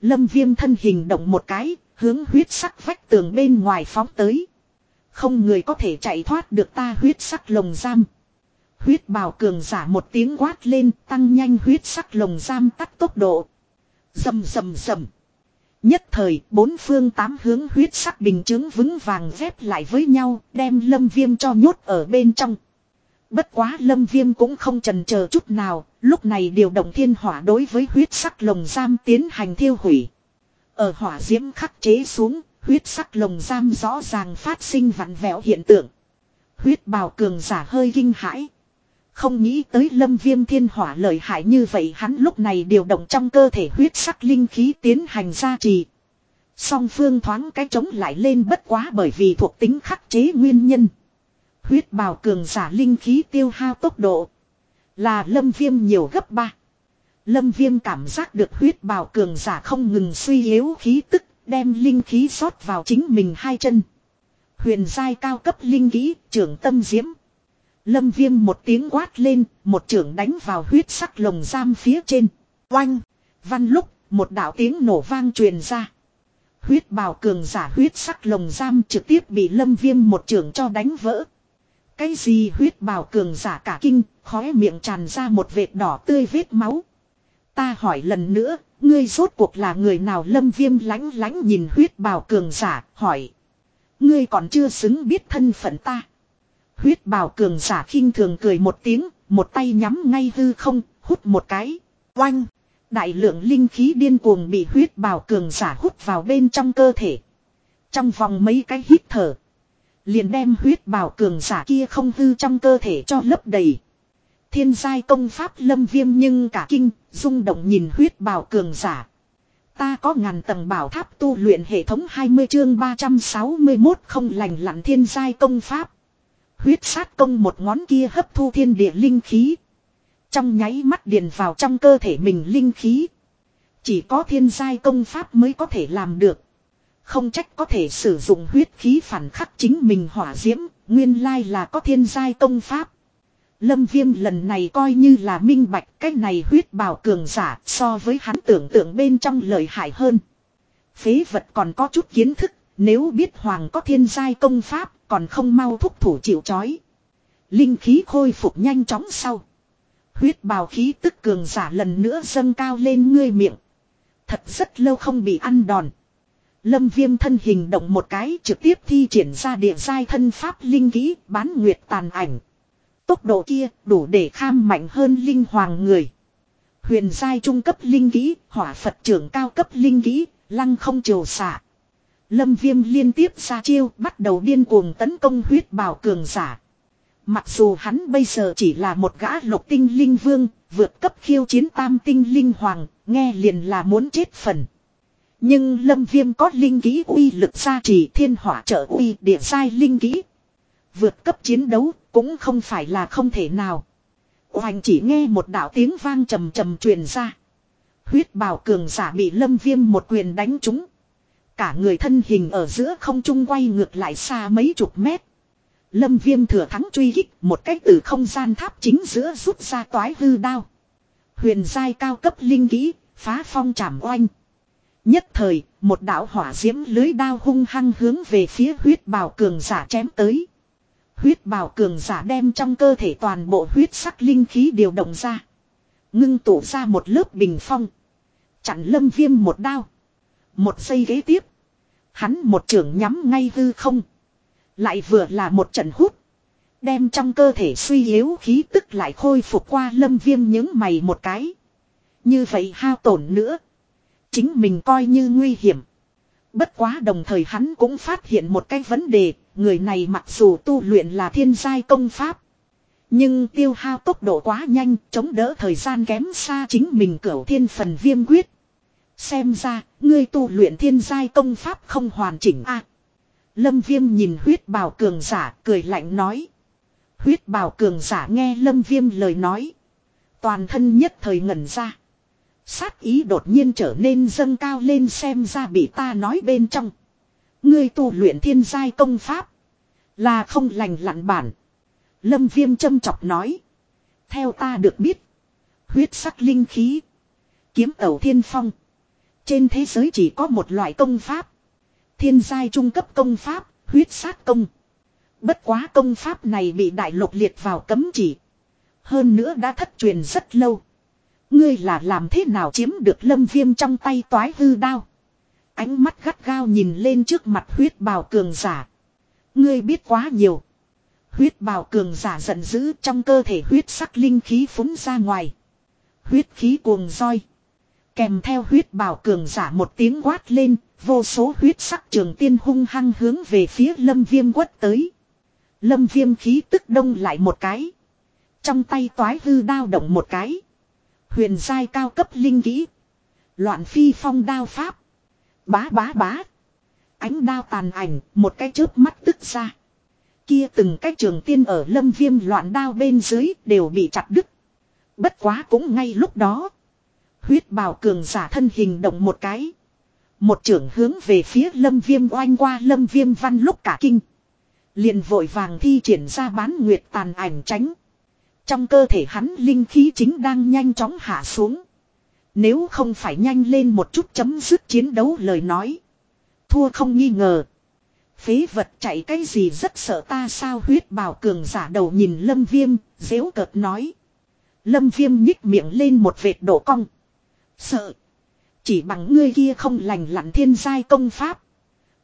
Lâm viêm thân hình động một cái, hướng huyết sắc vách tường bên ngoài phóng tới. Không người có thể chạy thoát được ta huyết sắc lồng giam. Huyết bào cường giả một tiếng quát lên tăng nhanh huyết sắc lồng giam tắt tốc độ. Dầm dầm dầm. Nhất thời bốn phương tám hướng huyết sắc bình chứng vững vàng dép lại với nhau đem lâm viêm cho nhốt ở bên trong. Bất quá lâm viêm cũng không trần chờ chút nào, lúc này điều động thiên hỏa đối với huyết sắc lồng giam tiến hành thiêu hủy. Ở hỏa diễm khắc chế xuống, huyết sắc lồng giam rõ ràng phát sinh vặn vẹo hiện tượng. Huyết bào cường giả hơi kinh hãi. Không nghĩ tới lâm viêm thiên hỏa lợi hại như vậy hắn lúc này điều động trong cơ thể huyết sắc linh khí tiến hành gia trì. Song phương thoáng cái trống lại lên bất quá bởi vì thuộc tính khắc chế nguyên nhân. Huyết bào cường giả linh khí tiêu hao tốc độ. Là lâm viêm nhiều gấp ba. Lâm viêm cảm giác được huyết bào cường giả không ngừng suy yếu khí tức, đem linh khí rót vào chính mình hai chân. Huyền giai cao cấp linh khí, trưởng tâm diễm. Lâm viêm một tiếng quát lên, một trưởng đánh vào huyết sắc lồng giam phía trên. Oanh! Văn lúc, Một đạo tiếng nổ vang truyền ra. Huyết bào cường giả huyết sắc lồng giam trực tiếp bị lâm viêm một trường cho đánh vỡ. Cái gì huyết bào cường giả cả kinh, khóe miệng tràn ra một vệt đỏ tươi vết máu. Ta hỏi lần nữa, ngươi rốt cuộc là người nào lâm viêm lánh lánh nhìn huyết bào cường giả, hỏi. Ngươi còn chưa xứng biết thân phận ta. Huyết bào cường giả khinh thường cười một tiếng, một tay nhắm ngay hư không, hút một cái. Oanh! Đại lượng linh khí điên cuồng bị huyết bào cường giả hút vào bên trong cơ thể. Trong vòng mấy cái hít thở. Liền đem huyết bào cường giả kia không hư trong cơ thể cho lấp đầy. Thiên giai công pháp lâm viêm nhưng cả kinh, rung động nhìn huyết bào cường giả. Ta có ngàn tầng bảo tháp tu luyện hệ thống 20 chương 361 không lành lặn thiên giai công pháp. Huyết sát công một ngón kia hấp thu thiên địa linh khí. Trong nháy mắt điền vào trong cơ thể mình linh khí. Chỉ có thiên giai công pháp mới có thể làm được. Không trách có thể sử dụng huyết khí phản khắc chính mình hỏa diễm, nguyên lai là có thiên giai công pháp. Lâm viêm lần này coi như là minh bạch cách này huyết bào cường giả so với hắn tưởng tượng bên trong lợi hại hơn. Phế vật còn có chút kiến thức, nếu biết hoàng có thiên giai công pháp còn không mau thúc thủ chịu chói. Linh khí khôi phục nhanh chóng sau. Huyết bào khí tức cường giả lần nữa dâng cao lên ngươi miệng. Thật rất lâu không bị ăn đòn. Lâm viêm thân hình động một cái trực tiếp thi triển ra địa giai thân pháp linh kỹ bán nguyệt tàn ảnh. Tốc độ kia đủ để kham mạnh hơn linh hoàng người. Huyền giai trung cấp linh kỹ, hỏa Phật trưởng cao cấp linh kỹ, lăng không triều xạ. Lâm viêm liên tiếp ra chiêu bắt đầu điên cuồng tấn công huyết bào cường giả. Mặc dù hắn bây giờ chỉ là một gã lục tinh linh vương, vượt cấp khiêu chiến tam tinh linh hoàng, nghe liền là muốn chết phần. Nhưng lâm viêm có linh kỹ uy lực gia trì thiên hỏa trợ uy địa sai linh kỹ. Vượt cấp chiến đấu cũng không phải là không thể nào. Hoành chỉ nghe một đạo tiếng vang trầm trầm truyền ra. Huyết bào cường giả bị lâm viêm một quyền đánh trúng. Cả người thân hình ở giữa không trung quay ngược lại xa mấy chục mét. Lâm viêm thừa thắng truy hích một cách từ không gian tháp chính giữa rút ra toái hư đao. Huyền giai cao cấp linh kỹ, phá phong chảm oanh. Nhất thời, một đạo hỏa diễm lưới đao hung hăng hướng về phía huyết bào cường giả chém tới. Huyết bào cường giả đem trong cơ thể toàn bộ huyết sắc linh khí điều động ra. Ngưng tụ ra một lớp bình phong. Chặn lâm viêm một đao. Một giây ghế tiếp. Hắn một trường nhắm ngay hư không. Lại vừa là một trận hút. Đem trong cơ thể suy yếu khí tức lại khôi phục qua lâm viêm những mày một cái. Như vậy hao tổn nữa. Chính mình coi như nguy hiểm. Bất quá đồng thời hắn cũng phát hiện một cái vấn đề. Người này mặc dù tu luyện là thiên giai công pháp. Nhưng tiêu hao tốc độ quá nhanh, chống đỡ thời gian kém xa chính mình cửu thiên phần viêm quyết. Xem ra, ngươi tu luyện thiên giai công pháp không hoàn chỉnh a Lâm viêm nhìn huyết bào cường giả cười lạnh nói. Huyết bào cường giả nghe lâm viêm lời nói. Toàn thân nhất thời ngẩn ra. Sát ý đột nhiên trở nên dâng cao lên xem ra bị ta nói bên trong. Ngươi tu luyện thiên giai công pháp. Là không lành lặn bản. Lâm viêm châm chọc nói. Theo ta được biết. Huyết sắc linh khí. Kiếm tẩu thiên phong. Trên thế giới chỉ có một loại công pháp. Thiên giai trung cấp công pháp, huyết sát công. Bất quá công pháp này bị đại lục liệt vào cấm chỉ. Hơn nữa đã thất truyền rất lâu. Ngươi là làm thế nào chiếm được lâm viêm trong tay toái hư đao. Ánh mắt gắt gao nhìn lên trước mặt huyết bào cường giả. Ngươi biết quá nhiều. Huyết bào cường giả giận dữ trong cơ thể huyết sắc linh khí phúng ra ngoài. Huyết khí cuồng roi. Kèm theo huyết bào cường giả một tiếng quát lên, vô số huyết sắc trường tiên hung hăng hướng về phía lâm viêm quất tới. Lâm viêm khí tức đông lại một cái. Trong tay toái hư đao động một cái. Huyền giai cao cấp linh kỹ. Loạn phi phong đao pháp. Bá bá bá. Ánh đao tàn ảnh, một cái chớp mắt tức ra. Kia từng cái trường tiên ở lâm viêm loạn đao bên dưới đều bị chặt đứt. Bất quá cũng ngay lúc đó. Huyết bào cường giả thân hình động một cái. Một trưởng hướng về phía lâm viêm oanh qua lâm viêm văn lúc cả kinh. liền vội vàng thi triển ra bán nguyệt tàn ảnh tránh. Trong cơ thể hắn linh khí chính đang nhanh chóng hạ xuống. Nếu không phải nhanh lên một chút chấm dứt chiến đấu lời nói. Thua không nghi ngờ. Phế vật chạy cái gì rất sợ ta sao huyết bào cường giả đầu nhìn lâm viêm, dễu cợt nói. Lâm viêm nhích miệng lên một vệt độ cong. Sợ. Chỉ bằng ngươi kia không lành lặn thiên giai công pháp.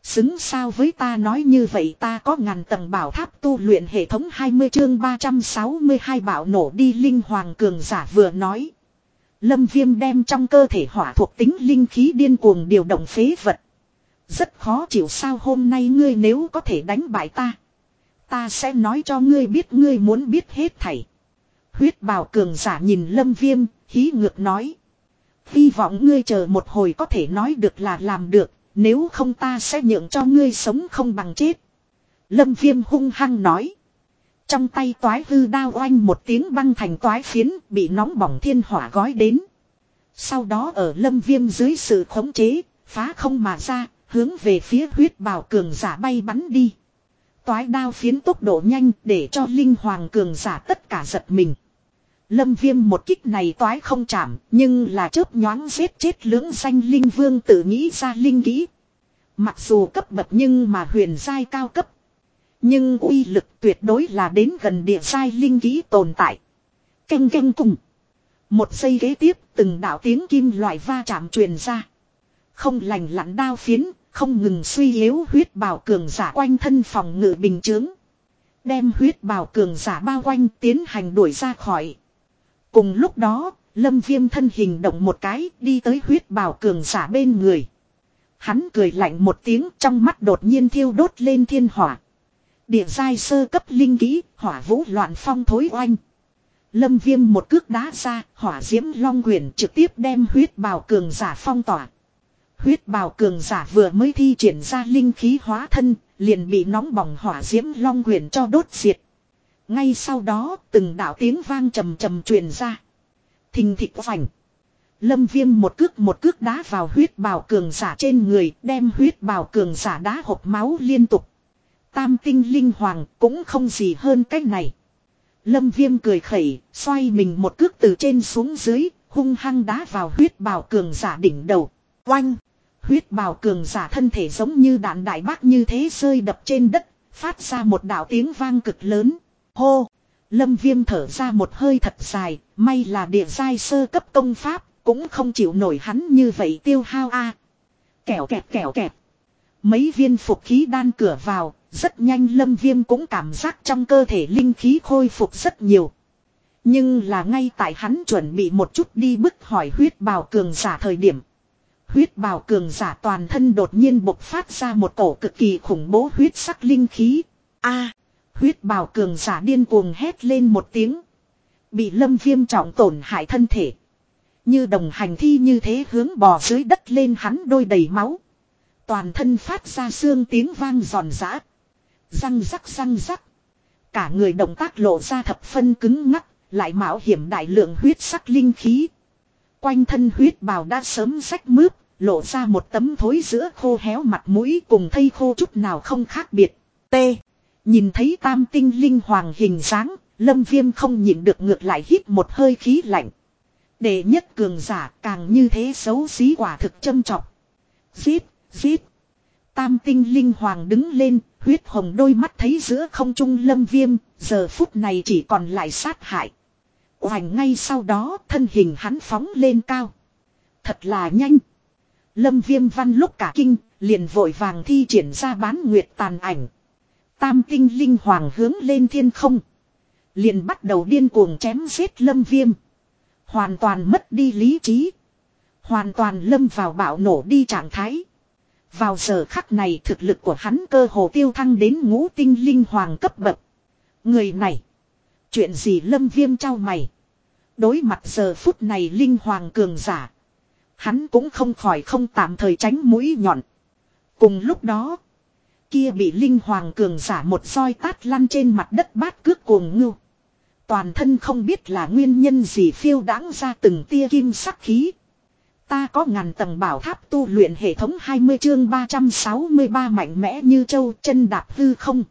Xứng sao với ta nói như vậy ta có ngàn tầng bảo tháp tu luyện hệ thống 20 chương 362 bảo nổ đi linh hoàng cường giả vừa nói. Lâm viêm đem trong cơ thể hỏa thuộc tính linh khí điên cuồng điều động phế vật. Rất khó chịu sao hôm nay ngươi nếu có thể đánh bại ta. Ta sẽ nói cho ngươi biết ngươi muốn biết hết thảy. Huyết bào cường giả nhìn lâm viêm, hí ngược nói. Hy vọng ngươi chờ một hồi có thể nói được là làm được, nếu không ta sẽ nhượng cho ngươi sống không bằng chết. Lâm viêm hung hăng nói. Trong tay toái hư đao oanh một tiếng băng thành toái phiến bị nóng bỏng thiên hỏa gói đến. Sau đó ở lâm viêm dưới sự khống chế, phá không mà ra, hướng về phía huyết bào cường giả bay bắn đi. Toái đao phiến tốc độ nhanh để cho linh hoàng cường giả tất cả giật mình. Lâm viêm một kích này toái không chạm, nhưng là chớp nhoáng giết chết lưỡng danh linh vương tự nghĩ ra linh kỹ. Mặc dù cấp bậc nhưng mà huyền giai cao cấp. Nhưng uy lực tuyệt đối là đến gần địa giai linh kỹ tồn tại. Canh canh cùng. Một giây ghế tiếp từng đạo tiếng kim loại va chạm truyền ra. Không lành lặn đao phiến, không ngừng suy yếu huyết bào cường giả quanh thân phòng ngự bình chướng. Đem huyết bào cường giả bao quanh tiến hành đuổi ra khỏi. Cùng lúc đó, lâm viêm thân hình động một cái đi tới huyết bào cường giả bên người. Hắn cười lạnh một tiếng trong mắt đột nhiên thiêu đốt lên thiên hỏa. Địa giai sơ cấp linh kỹ, hỏa vũ loạn phong thối oanh. Lâm viêm một cước đá ra, hỏa diễm long quyển trực tiếp đem huyết bào cường giả phong tỏa. Huyết bào cường giả vừa mới thi triển ra linh khí hóa thân, liền bị nóng bỏng hỏa diễm long quyển cho đốt diệt. Ngay sau đó, từng đạo tiếng vang trầm trầm truyền ra. Thình thịch vành. Lâm viêm một cước một cước đá vào huyết bào cường giả trên người, đem huyết bào cường giả đá hộp máu liên tục. Tam tinh linh hoàng cũng không gì hơn cách này. Lâm viêm cười khẩy, xoay mình một cước từ trên xuống dưới, hung hăng đá vào huyết bào cường giả đỉnh đầu. Oanh! Huyết bào cường giả thân thể giống như đạn đại bác như thế rơi đập trên đất, phát ra một đạo tiếng vang cực lớn. Hô! Lâm viêm thở ra một hơi thật dài, may là địa giai sơ cấp công pháp, cũng không chịu nổi hắn như vậy tiêu hao a kẹo kẹt kẹo kẹt. Mấy viên phục khí đan cửa vào, rất nhanh lâm viêm cũng cảm giác trong cơ thể linh khí khôi phục rất nhiều. Nhưng là ngay tại hắn chuẩn bị một chút đi bức hỏi huyết bào cường giả thời điểm. Huyết bào cường giả toàn thân đột nhiên bộc phát ra một cổ cực kỳ khủng bố huyết sắc linh khí. a huyết bào cường giả điên cuồng hét lên một tiếng. Bị lâm viêm trọng tổn hại thân thể. Như đồng hành thi như thế hướng bò dưới đất lên hắn đôi đầy máu. Toàn thân phát ra xương tiếng vang giòn giã. Răng rắc răng rắc. Cả người động tác lộ ra thập phân cứng ngắc, lại mạo hiểm đại lượng huyết sắc linh khí. Quanh thân huyết bào đã sớm rách mướp, lộ ra một tấm thối giữa khô héo mặt mũi cùng thây khô chút nào không khác biệt. T. Nhìn thấy tam tinh linh hoàng hình dáng, lâm viêm không nhịn được ngược lại hít một hơi khí lạnh. Để nhất cường giả càng như thế xấu xí quả thực châm trọc. Giết, giết. Tam tinh linh hoàng đứng lên, huyết hồng đôi mắt thấy giữa không trung lâm viêm, giờ phút này chỉ còn lại sát hại. Hoành ngay sau đó thân hình hắn phóng lên cao. Thật là nhanh. Lâm viêm văn lúc cả kinh, liền vội vàng thi triển ra bán nguyệt tàn ảnh. Tam tinh linh hoàng hướng lên thiên không. Liền bắt đầu điên cuồng chém giết lâm viêm. Hoàn toàn mất đi lý trí. Hoàn toàn lâm vào bạo nổ đi trạng thái. Vào giờ khắc này thực lực của hắn cơ hồ tiêu thăng đến ngũ tinh linh hoàng cấp bậc. Người này. Chuyện gì lâm viêm trao mày. Đối mặt giờ phút này linh hoàng cường giả. Hắn cũng không khỏi không tạm thời tránh mũi nhọn. Cùng lúc đó. Kia bị linh hoàng cường giả một roi tát lăn trên mặt đất bát cước cuồng ngưu. Toàn thân không biết là nguyên nhân gì phiêu đáng ra từng tia kim sắc khí. Ta có ngàn tầng bảo tháp tu luyện hệ thống 20 chương 363 mạnh mẽ như châu chân đạp hư không.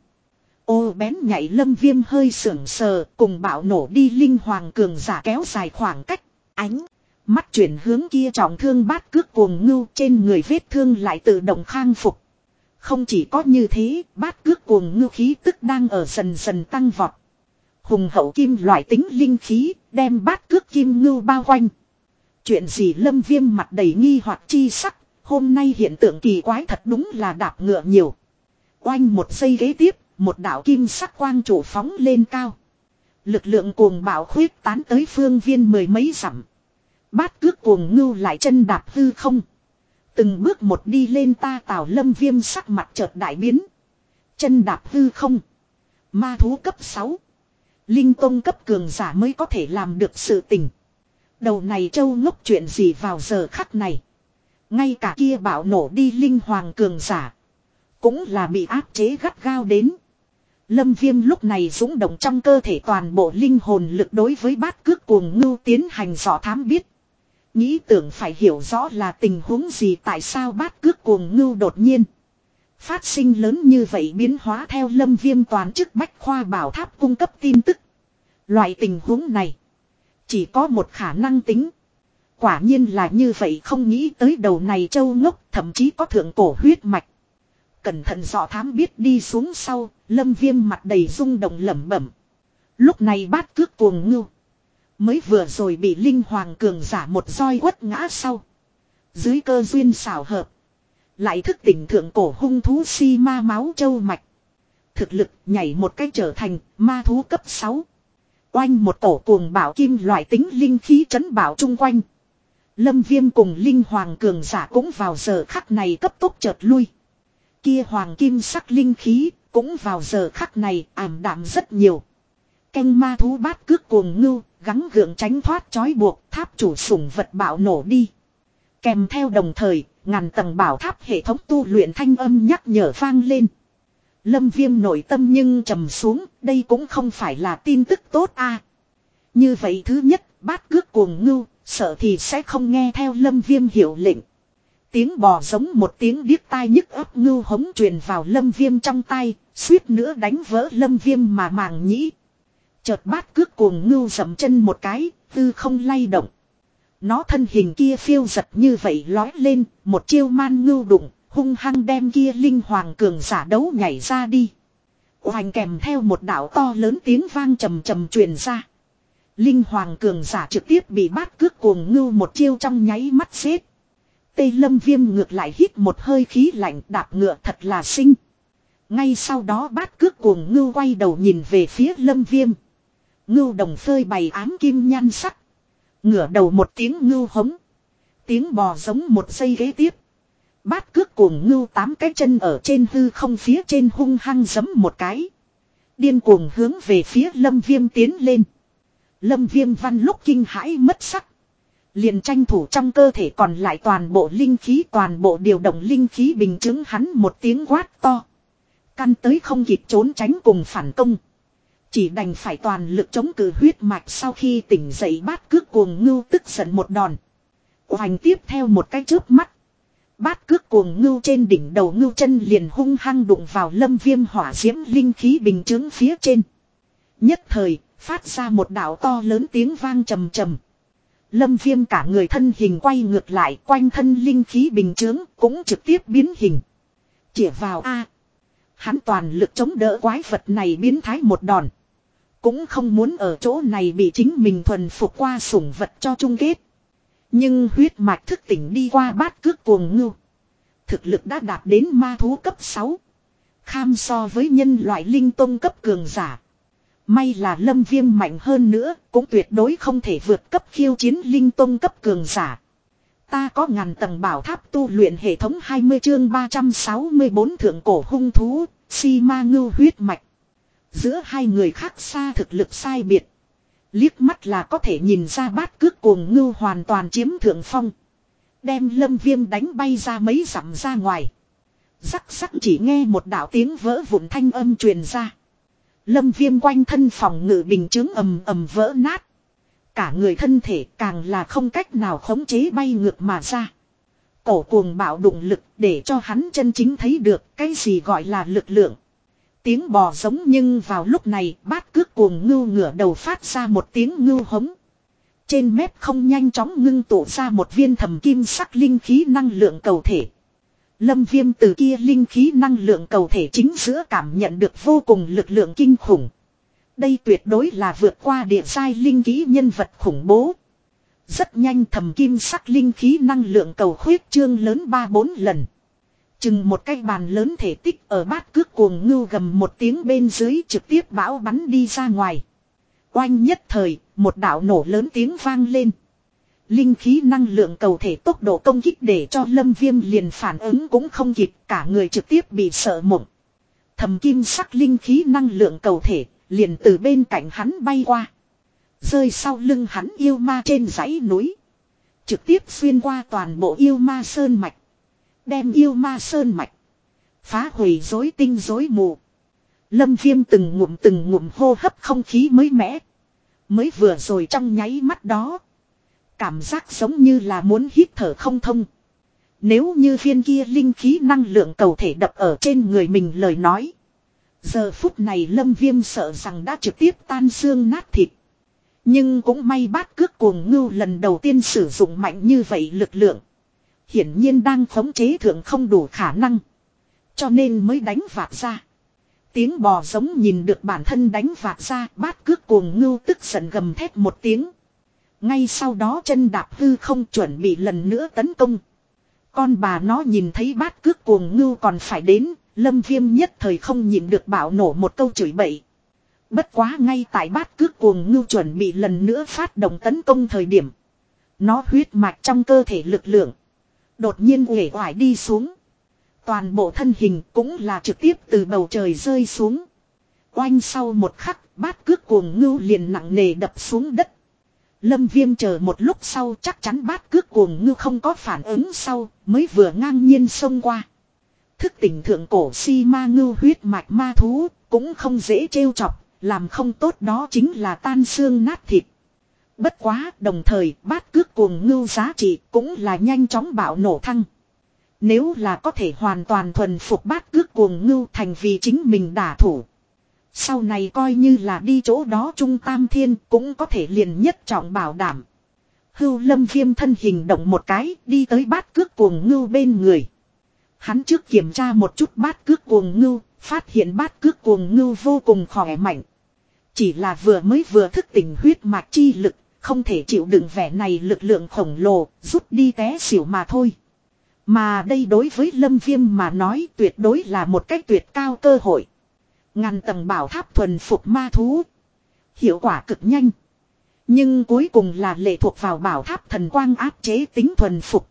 Ô bén nhảy lâm viêm hơi sưởng sờ cùng bạo nổ đi linh hoàng cường giả kéo dài khoảng cách. Ánh. Mắt chuyển hướng kia trọng thương bát cước cuồng ngưu trên người vết thương lại tự động khang phục. Không chỉ có như thế, bát cước cuồng ngưu khí tức đang ở dần dần tăng vọt. Hùng hậu kim loại tính linh khí, đem bát cước kim ngưu bao quanh. Chuyện gì lâm viêm mặt đầy nghi hoặc chi sắc, hôm nay hiện tượng kỳ quái thật đúng là đạp ngựa nhiều. Oanh một giây ghế tiếp, một đảo kim sắc quang chủ phóng lên cao. Lực lượng cuồng bạo khuyết tán tới phương viên mười mấy dặm. Bát cước cuồng ngưu lại chân đạp hư không. Từng bước một đi lên ta tào lâm viêm sắc mặt chợt đại biến. Chân đạp hư không. Ma thú cấp 6. Linh tông cấp cường giả mới có thể làm được sự tình. Đầu này châu ngốc chuyện gì vào giờ khắc này. Ngay cả kia bảo nổ đi linh hoàng cường giả. Cũng là bị áp chế gắt gao đến. Lâm viêm lúc này dũng động trong cơ thể toàn bộ linh hồn lực đối với bát cước cuồng ngưu tiến hành dò thám biết. Nghĩ tưởng phải hiểu rõ là tình huống gì tại sao bát cước cuồng ngưu đột nhiên. Phát sinh lớn như vậy biến hóa theo lâm viêm toàn chức bách khoa bảo tháp cung cấp tin tức. Loại tình huống này. Chỉ có một khả năng tính. Quả nhiên là như vậy không nghĩ tới đầu này châu ngốc thậm chí có thượng cổ huyết mạch. Cẩn thận dò thám biết đi xuống sau, lâm viêm mặt đầy rung động lẩm bẩm. Lúc này bát cước cuồng ngưu. Mới vừa rồi bị Linh Hoàng cường giả một roi quất ngã sau. Dưới cơ duyên xảo hợp. Lại thức tỉnh thượng cổ hung thú si ma máu châu mạch. Thực lực nhảy một cách trở thành ma thú cấp 6. Oanh một tổ cuồng bảo kim loại tính linh khí trấn bảo chung quanh. Lâm viêm cùng Linh Hoàng cường giả cũng vào giờ khắc này cấp tốc chợt lui. Kia hoàng kim sắc linh khí cũng vào giờ khắc này ảm đạm rất nhiều. Canh ma thú bát cước cuồng ngưu, gắng gượng tránh thoát trói buộc tháp chủ sủng vật bạo nổ đi. Kèm theo đồng thời, ngàn tầng bảo tháp hệ thống tu luyện thanh âm nhắc nhở vang lên. Lâm viêm nội tâm nhưng trầm xuống, đây cũng không phải là tin tức tốt a Như vậy thứ nhất, bát cước cuồng ngưu, sợ thì sẽ không nghe theo lâm viêm hiệu lệnh. Tiếng bò giống một tiếng điếc tai nhức ấp ngưu hống truyền vào lâm viêm trong tay, suýt nữa đánh vỡ lâm viêm mà màng nhĩ. Chợt bát cước cuồng ngưu dầm chân một cái, tư không lay động. Nó thân hình kia phiêu giật như vậy lói lên, một chiêu man ngưu đụng, hung hăng đem kia linh hoàng cường giả đấu nhảy ra đi. Hoành kèm theo một đảo to lớn tiếng vang trầm trầm truyền ra. Linh hoàng cường giả trực tiếp bị bát cước cuồng ngưu một chiêu trong nháy mắt xếp. Tây lâm viêm ngược lại hít một hơi khí lạnh đạp ngựa thật là xinh. Ngay sau đó bát cước cuồng ngưu quay đầu nhìn về phía lâm viêm. Ngưu đồng phơi bày ám kim nhan sắc. Ngửa đầu một tiếng ngưu hống. Tiếng bò giống một giây ghế tiếp. Bát cước cuồng ngưu tám cái chân ở trên hư không phía trên hung hăng giấm một cái. Điên cuồng hướng về phía lâm viêm tiến lên. Lâm viêm văn lúc kinh hãi mất sắc. Liền tranh thủ trong cơ thể còn lại toàn bộ linh khí, toàn bộ điều động linh khí bình chứng hắn một tiếng quát to. Căn tới không kịp trốn tránh cùng phản công. Chỉ đành phải toàn lực chống cự huyết mạch sau khi tỉnh dậy bát cước cuồng ngưu tức giận một đòn. Hoành tiếp theo một cái chớp mắt. Bát cước cuồng ngưu trên đỉnh đầu ngưu chân liền hung hăng đụng vào lâm viêm hỏa diễm linh khí bình chứng phía trên. Nhất thời, phát ra một đảo to lớn tiếng vang trầm trầm. Lâm viêm cả người thân hình quay ngược lại quanh thân linh khí bình chứng cũng trực tiếp biến hình. Chỉa vào A. hắn toàn lực chống đỡ quái vật này biến thái một đòn. Cũng không muốn ở chỗ này bị chính mình thuần phục qua sủng vật cho chung kết. Nhưng huyết mạch thức tỉnh đi qua bát cước cuồng ngưu. Thực lực đã đạt đến ma thú cấp 6. Kham so với nhân loại linh tông cấp cường giả. May là lâm viêm mạnh hơn nữa, cũng tuyệt đối không thể vượt cấp khiêu chiến linh tông cấp cường giả. Ta có ngàn tầng bảo tháp tu luyện hệ thống 20 chương 364 thượng cổ hung thú, si ma ngưu huyết mạch. Giữa hai người khác xa thực lực sai biệt. Liếc mắt là có thể nhìn ra bát cước cuồng ngưu hoàn toàn chiếm thượng phong. Đem lâm viêm đánh bay ra mấy dặm ra ngoài. Rắc rắc chỉ nghe một đạo tiếng vỡ vụn thanh âm truyền ra. Lâm viêm quanh thân phòng ngự bình chứng ầm ầm vỡ nát. Cả người thân thể càng là không cách nào khống chế bay ngược mà ra. Cổ cuồng bạo đụng lực để cho hắn chân chính thấy được cái gì gọi là lực lượng. Tiếng bò giống nhưng vào lúc này, bát cước cuồng ngưu ngửa đầu phát ra một tiếng ngưu hống. Trên mép không nhanh chóng ngưng tụ ra một viên thầm kim sắc linh khí năng lượng cầu thể. Lâm viêm từ kia linh khí năng lượng cầu thể chính giữa cảm nhận được vô cùng lực lượng kinh khủng. Đây tuyệt đối là vượt qua địa sai linh khí nhân vật khủng bố. Rất nhanh thầm kim sắc linh khí năng lượng cầu khuyết trương lớn 3-4 lần. Chừng một cái bàn lớn thể tích ở bát cước cuồng ngưu gầm một tiếng bên dưới trực tiếp bão bắn đi ra ngoài. Oanh nhất thời, một đạo nổ lớn tiếng vang lên. Linh khí năng lượng cầu thể tốc độ công kích để cho lâm viêm liền phản ứng cũng không kịp cả người trực tiếp bị sợ mộng. Thầm kim sắc linh khí năng lượng cầu thể liền từ bên cạnh hắn bay qua. Rơi sau lưng hắn yêu ma trên dãy núi. Trực tiếp xuyên qua toàn bộ yêu ma sơn mạch. Đem yêu ma sơn mạch. Phá hủy dối tinh dối mù. Lâm viêm từng ngụm từng ngụm hô hấp không khí mới mẻ. Mới vừa rồi trong nháy mắt đó. Cảm giác giống như là muốn hít thở không thông. Nếu như viên kia linh khí năng lượng cầu thể đập ở trên người mình lời nói. Giờ phút này lâm viêm sợ rằng đã trực tiếp tan xương nát thịt. Nhưng cũng may bát cước cuồng ngưu lần đầu tiên sử dụng mạnh như vậy lực lượng. Hiển nhiên đang khống chế thượng không đủ khả năng. Cho nên mới đánh vạt ra. Tiếng bò giống nhìn được bản thân đánh vạt ra bát cước cuồng ngưu tức giận gầm thét một tiếng. Ngay sau đó chân đạp hư không chuẩn bị lần nữa tấn công. Con bà nó nhìn thấy bát cước cuồng ngưu còn phải đến, lâm viêm nhất thời không nhìn được bảo nổ một câu chửi bậy. Bất quá ngay tại bát cước cuồng ngưu chuẩn bị lần nữa phát động tấn công thời điểm. Nó huyết mạch trong cơ thể lực lượng. Đột nhiên uể oải đi xuống. Toàn bộ thân hình cũng là trực tiếp từ bầu trời rơi xuống. Oanh sau một khắc, bát cước cuồng ngưu liền nặng nề đập xuống đất. Lâm viêm chờ một lúc sau chắc chắn bát cước cuồng ngưu không có phản ứng sau, mới vừa ngang nhiên xông qua. Thức tỉnh thượng cổ si ma ngưu huyết mạch ma thú, cũng không dễ trêu chọc, làm không tốt đó chính là tan xương nát thịt. Bất quá, đồng thời bát cước cuồng ngưu giá trị cũng là nhanh chóng bạo nổ thăng. Nếu là có thể hoàn toàn thuần phục bát cước cuồng ngưu thành vì chính mình đả thủ. Sau này coi như là đi chỗ đó trung tam thiên cũng có thể liền nhất trọng bảo đảm. Hưu lâm viêm thân hình động một cái đi tới bát cước cuồng ngưu bên người. Hắn trước kiểm tra một chút bát cước cuồng ngưu, phát hiện bát cước cuồng ngưu vô cùng khỏe mạnh. Chỉ là vừa mới vừa thức tỉnh huyết mạch chi lực, không thể chịu đựng vẻ này lực lượng khổng lồ, rút đi té xỉu mà thôi. Mà đây đối với Lâm Viêm mà nói tuyệt đối là một cách tuyệt cao cơ hội. Ngàn tầng bảo tháp thuần phục ma thú. Hiệu quả cực nhanh. Nhưng cuối cùng là lệ thuộc vào bảo tháp thần quang áp chế tính thuần phục.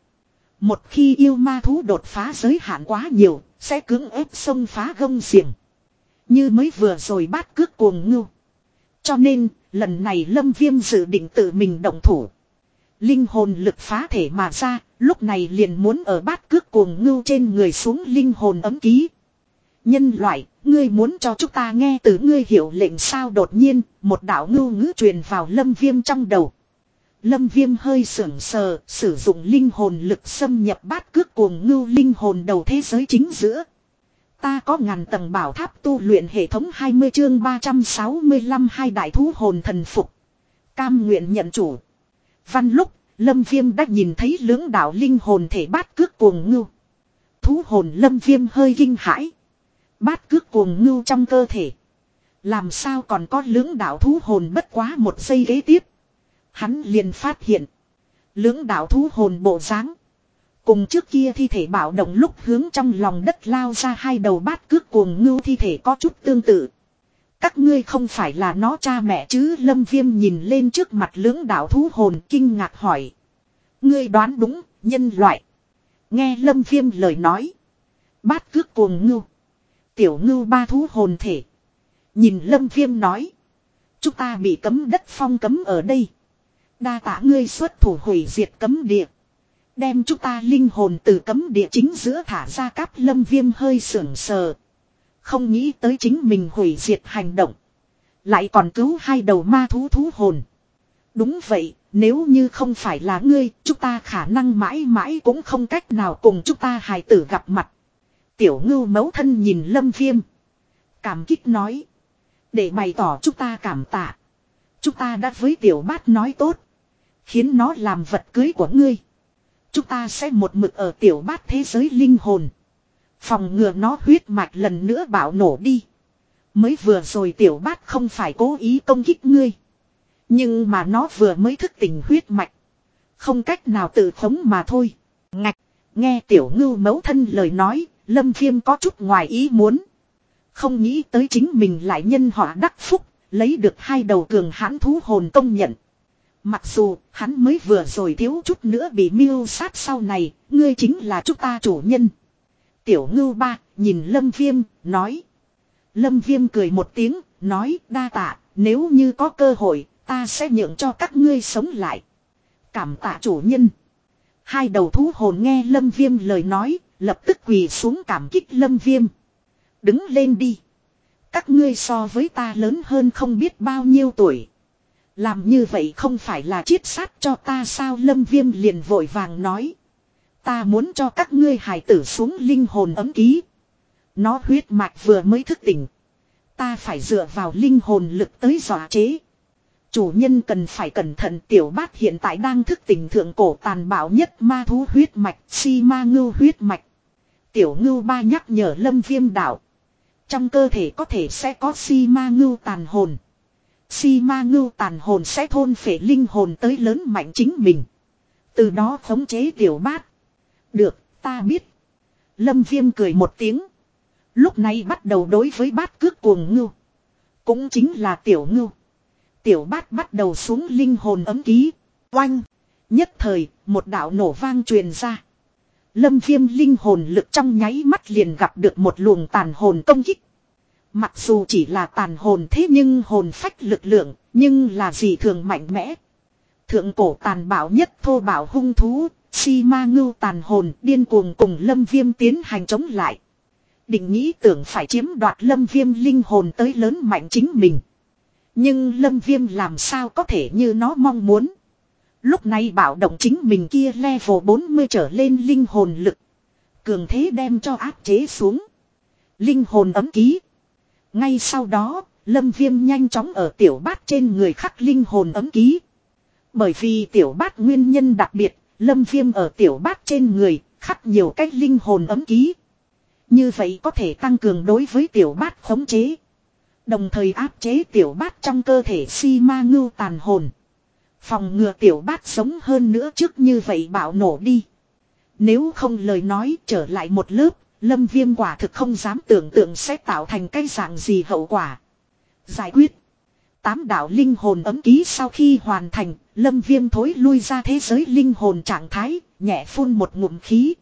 Một khi yêu ma thú đột phá giới hạn quá nhiều, sẽ cưỡng ép xông phá gông xiềng. Như mới vừa rồi bát cước cuồng ngưu. Cho nên, lần này Lâm Viêm dự định tự mình động thủ. Linh hồn lực phá thể mà ra, lúc này liền muốn ở bát cước cuồng ngưu trên người xuống linh hồn ấm ký. Nhân loại, ngươi muốn cho chúng ta nghe từ ngươi hiểu lệnh sao đột nhiên, một đạo ngưu ngữ truyền vào lâm viêm trong đầu. Lâm viêm hơi sưởng sờ, sử dụng linh hồn lực xâm nhập bát cước cuồng ngưu linh hồn đầu thế giới chính giữa. Ta có ngàn tầng bảo tháp tu luyện hệ thống 20 chương 365 hai đại thú hồn thần phục. Cam nguyện nhận chủ. Văn lúc, Lâm Viêm đã nhìn thấy lưỡng đạo linh hồn thể bát cước cuồng ngưu. Thú hồn Lâm Viêm hơi kinh hãi. Bát cước cuồng ngưu trong cơ thể. Làm sao còn có lưỡng đạo thú hồn bất quá một giây ghế tiếp. Hắn liền phát hiện. Lưỡng đạo thú hồn bộ dáng Cùng trước kia thi thể bảo động lúc hướng trong lòng đất lao ra hai đầu bát cước cuồng ngưu thi thể có chút tương tự. Các ngươi không phải là nó cha mẹ chứ lâm viêm nhìn lên trước mặt lưỡng đạo thú hồn kinh ngạc hỏi. Ngươi đoán đúng, nhân loại. Nghe lâm viêm lời nói. Bát cước cuồng ngưu. Tiểu ngưu ba thú hồn thể. Nhìn lâm viêm nói. Chúng ta bị cấm đất phong cấm ở đây. Đa tả ngươi xuất thủ hủy diệt cấm địa. Đem chúng ta linh hồn từ cấm địa chính giữa thả ra cáp lâm viêm hơi sưởng sờ. Không nghĩ tới chính mình hủy diệt hành động. Lại còn cứu hai đầu ma thú thú hồn. Đúng vậy, nếu như không phải là ngươi, chúng ta khả năng mãi mãi cũng không cách nào cùng chúng ta hài tử gặp mặt. Tiểu ngưu mấu thân nhìn lâm viêm. Cảm kích nói. Để bày tỏ chúng ta cảm tạ. Chúng ta đã với tiểu bát nói tốt. Khiến nó làm vật cưới của ngươi. Chúng ta sẽ một mực ở tiểu bát thế giới linh hồn. Phòng ngừa nó huyết mạch lần nữa bạo nổ đi. Mới vừa rồi tiểu bát không phải cố ý công kích ngươi. Nhưng mà nó vừa mới thức tỉnh huyết mạch. Không cách nào tự khống mà thôi. Ngạch, nghe tiểu ngưu mấu thân lời nói, lâm viêm có chút ngoài ý muốn. Không nghĩ tới chính mình lại nhân họa đắc phúc, lấy được hai đầu cường hãn thú hồn công nhận. Mặc dù hắn mới vừa rồi thiếu chút nữa bị miêu sát sau này, ngươi chính là chúng ta chủ nhân. Tiểu ngưu ba, nhìn lâm viêm, nói. Lâm viêm cười một tiếng, nói đa tạ, nếu như có cơ hội, ta sẽ nhượng cho các ngươi sống lại. Cảm tạ chủ nhân. Hai đầu thú hồn nghe lâm viêm lời nói, lập tức quỳ xuống cảm kích lâm viêm. Đứng lên đi. Các ngươi so với ta lớn hơn không biết bao nhiêu tuổi. Làm như vậy không phải là chiết sát cho ta sao lâm viêm liền vội vàng nói. Ta muốn cho các ngươi hải tử xuống linh hồn ấm ký. Nó huyết mạch vừa mới thức tỉnh. Ta phải dựa vào linh hồn lực tới dọa chế. Chủ nhân cần phải cẩn thận tiểu bát hiện tại đang thức tỉnh thượng cổ tàn bạo nhất ma thú huyết mạch, si ma ngưu huyết mạch. Tiểu ngưu ba nhắc nhở lâm viêm đạo. Trong cơ thể có thể sẽ có si ma ngưu tàn hồn. Si ma ngưu tàn hồn sẽ thôn phệ linh hồn tới lớn mạnh chính mình. Từ đó khống chế tiểu bát. Được, ta biết. Lâm viêm cười một tiếng. Lúc này bắt đầu đối với bát cước cuồng ngưu. Cũng chính là tiểu ngưu. Tiểu bát bắt đầu xuống linh hồn ấm ký. Oanh. Nhất thời, một đạo nổ vang truyền ra. Lâm viêm linh hồn lực trong nháy mắt liền gặp được một luồng tàn hồn công kích. Mặc dù chỉ là tàn hồn thế nhưng hồn phách lực lượng, nhưng là gì thường mạnh mẽ. Thượng cổ tàn bạo nhất thô bạo hung thú, si ma ngưu tàn hồn điên cuồng cùng lâm viêm tiến hành chống lại. Định nghĩ tưởng phải chiếm đoạt lâm viêm linh hồn tới lớn mạnh chính mình. Nhưng lâm viêm làm sao có thể như nó mong muốn. Lúc này bảo động chính mình kia level 40 trở lên linh hồn lực. Cường thế đem cho áp chế xuống. Linh hồn ấm ký. Ngay sau đó, lâm viêm nhanh chóng ở tiểu bát trên người khắc linh hồn ấm ký. Bởi vì tiểu bát nguyên nhân đặc biệt, lâm viêm ở tiểu bát trên người, khắc nhiều cách linh hồn ấm ký. Như vậy có thể tăng cường đối với tiểu bát khống chế. Đồng thời áp chế tiểu bát trong cơ thể si ma ngưu tàn hồn. Phòng ngừa tiểu bát sống hơn nữa trước như vậy bạo nổ đi. Nếu không lời nói trở lại một lớp, lâm viêm quả thực không dám tưởng tượng sẽ tạo thành cái dạng gì hậu quả. Giải quyết. Tám đạo linh hồn ấm ký sau khi hoàn thành, lâm viêm thối lui ra thế giới linh hồn trạng thái, nhẹ phun một ngụm khí.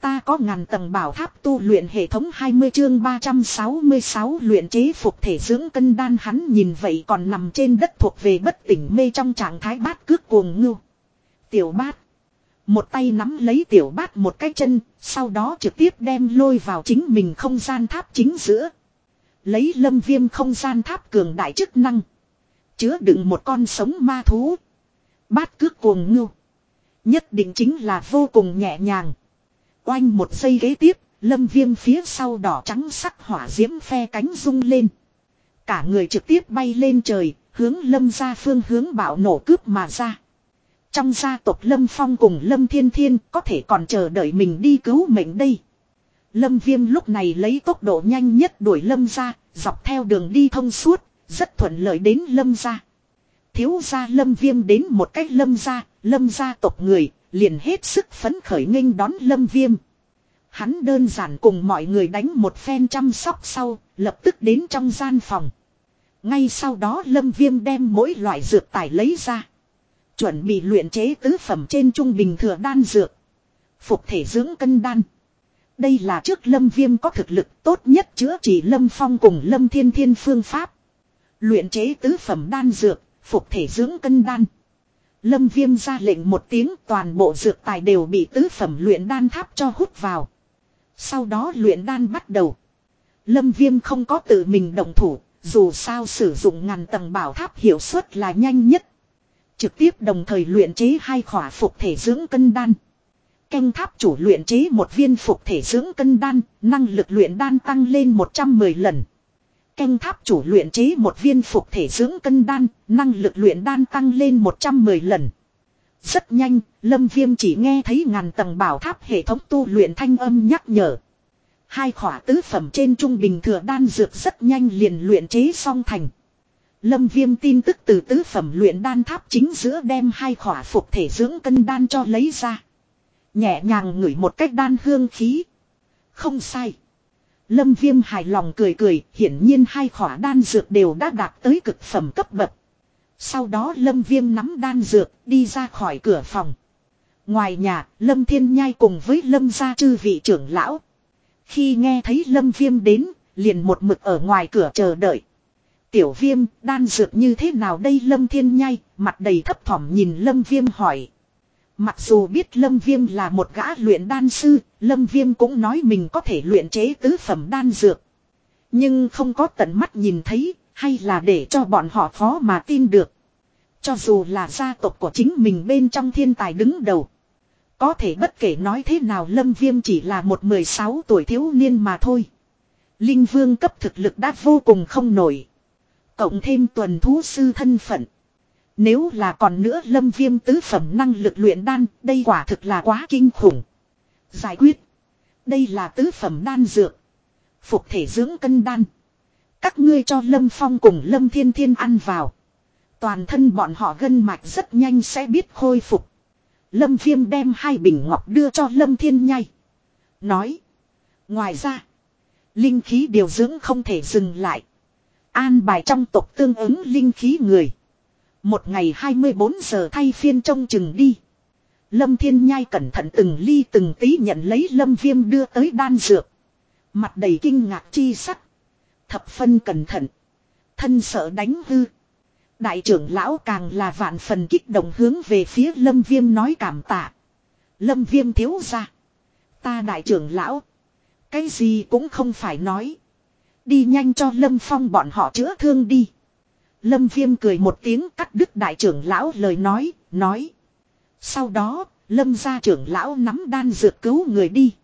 Ta có ngàn tầng bảo tháp tu luyện hệ thống 20 chương 366 luyện chế phục thể dưỡng cân đan hắn nhìn vậy còn nằm trên đất thuộc về bất tỉnh mê trong trạng thái bát cước cuồng ngưu. Tiểu bát. Một tay nắm lấy tiểu bát một cái chân, sau đó trực tiếp đem lôi vào chính mình không gian tháp chính giữa. Lấy lâm viêm không gian tháp cường đại chức năng. Chứa đựng một con sống ma thú. Bát cước cuồng ngưu. Nhất định chính là vô cùng nhẹ nhàng. Oanh một giây ghế tiếp, lâm viêm phía sau đỏ trắng sắc hỏa diễm phe cánh rung lên. Cả người trực tiếp bay lên trời, hướng lâm ra phương hướng bạo nổ cướp mà ra. Trong gia tộc Lâm Phong cùng Lâm Thiên Thiên có thể còn chờ đợi mình đi cứu mệnh đây. Lâm Viêm lúc này lấy tốc độ nhanh nhất đuổi Lâm ra, dọc theo đường đi thông suốt, rất thuận lợi đến Lâm ra. Thiếu ra Lâm Viêm đến một cách Lâm ra, Lâm gia tộc người, liền hết sức phấn khởi nghênh đón Lâm Viêm. Hắn đơn giản cùng mọi người đánh một phen chăm sóc sau, lập tức đến trong gian phòng. Ngay sau đó Lâm Viêm đem mỗi loại dược tài lấy ra. Chuẩn bị luyện chế tứ phẩm trên trung bình thừa đan dược. Phục thể dưỡng cân đan. Đây là trước Lâm Viêm có thực lực tốt nhất chữa trị Lâm Phong cùng Lâm Thiên Thiên phương pháp. Luyện chế tứ phẩm đan dược, phục thể dưỡng cân đan. Lâm Viêm ra lệnh một tiếng toàn bộ dược tài đều bị tứ phẩm luyện đan tháp cho hút vào. Sau đó luyện đan bắt đầu. Lâm Viêm không có tự mình động thủ, dù sao sử dụng ngàn tầng bảo tháp hiệu suất là nhanh nhất. Trực tiếp đồng thời luyện chế hai khỏa phục thể dưỡng cân đan. Canh tháp chủ luyện chế một viên phục thể dưỡng cân đan, năng lực luyện đan tăng lên 110 lần. Canh tháp chủ luyện chế một viên phục thể dưỡng cân đan, năng lực luyện đan tăng lên 110 lần. Rất nhanh, Lâm Viêm chỉ nghe thấy ngàn tầng bảo tháp hệ thống tu luyện thanh âm nhắc nhở. Hai khỏa tứ phẩm trên trung bình thừa đan dược rất nhanh liền luyện chế xong thành. Lâm Viêm tin tức từ tứ phẩm luyện đan tháp chính giữa đem hai khỏa phục thể dưỡng cân đan cho lấy ra. Nhẹ nhàng ngửi một cách đan hương khí. Không sai. Lâm Viêm hài lòng cười cười, hiển nhiên hai khỏa đan dược đều đã đạt tới cực phẩm cấp bậc. Sau đó Lâm Viêm nắm đan dược, đi ra khỏi cửa phòng. Ngoài nhà, Lâm Thiên Nhai cùng với Lâm gia chư vị trưởng lão. Khi nghe thấy Lâm Viêm đến, liền một mực ở ngoài cửa chờ đợi. Tiểu Viêm, đan dược như thế nào đây Lâm Thiên Nhai, mặt đầy thấp thỏm nhìn Lâm Viêm hỏi. Mặc dù biết Lâm Viêm là một gã luyện đan sư, Lâm Viêm cũng nói mình có thể luyện chế tứ phẩm đan dược. Nhưng không có tận mắt nhìn thấy, hay là để cho bọn họ khó mà tin được. Cho dù là gia tộc của chính mình bên trong thiên tài đứng đầu. Có thể bất kể nói thế nào Lâm Viêm chỉ là một 16 tuổi thiếu niên mà thôi. Linh vương cấp thực lực đã vô cùng không nổi. Cộng thêm tuần thú sư thân phận. Nếu là còn nữa lâm viêm tứ phẩm năng lực luyện đan, đây quả thực là quá kinh khủng. Giải quyết. Đây là tứ phẩm đan dược. Phục thể dưỡng cân đan. Các ngươi cho lâm phong cùng lâm thiên thiên ăn vào. Toàn thân bọn họ gân mạch rất nhanh sẽ biết khôi phục. Lâm viêm đem hai bình ngọc đưa cho lâm thiên nhai. Nói. Ngoài ra. Linh khí điều dưỡng không thể dừng lại. An bài trong tộc tương ứng linh khí người. Một ngày 24 giờ thay phiên trông chừng đi. Lâm Thiên Nhai cẩn thận từng ly từng tí nhận lấy Lâm Viêm đưa tới đan dược. Mặt đầy kinh ngạc chi sắc. Thập phân cẩn thận. Thân sợ đánh hư. Đại trưởng lão càng là vạn phần kích động hướng về phía Lâm Viêm nói cảm tạ. Lâm Viêm thiếu ra. Ta đại trưởng lão. Cái gì cũng không phải nói. Đi nhanh cho Lâm Phong bọn họ chữa thương đi. Lâm Viêm cười một tiếng cắt đứt đại trưởng lão lời nói, nói. Sau đó, Lâm gia trưởng lão nắm đan dược cứu người đi.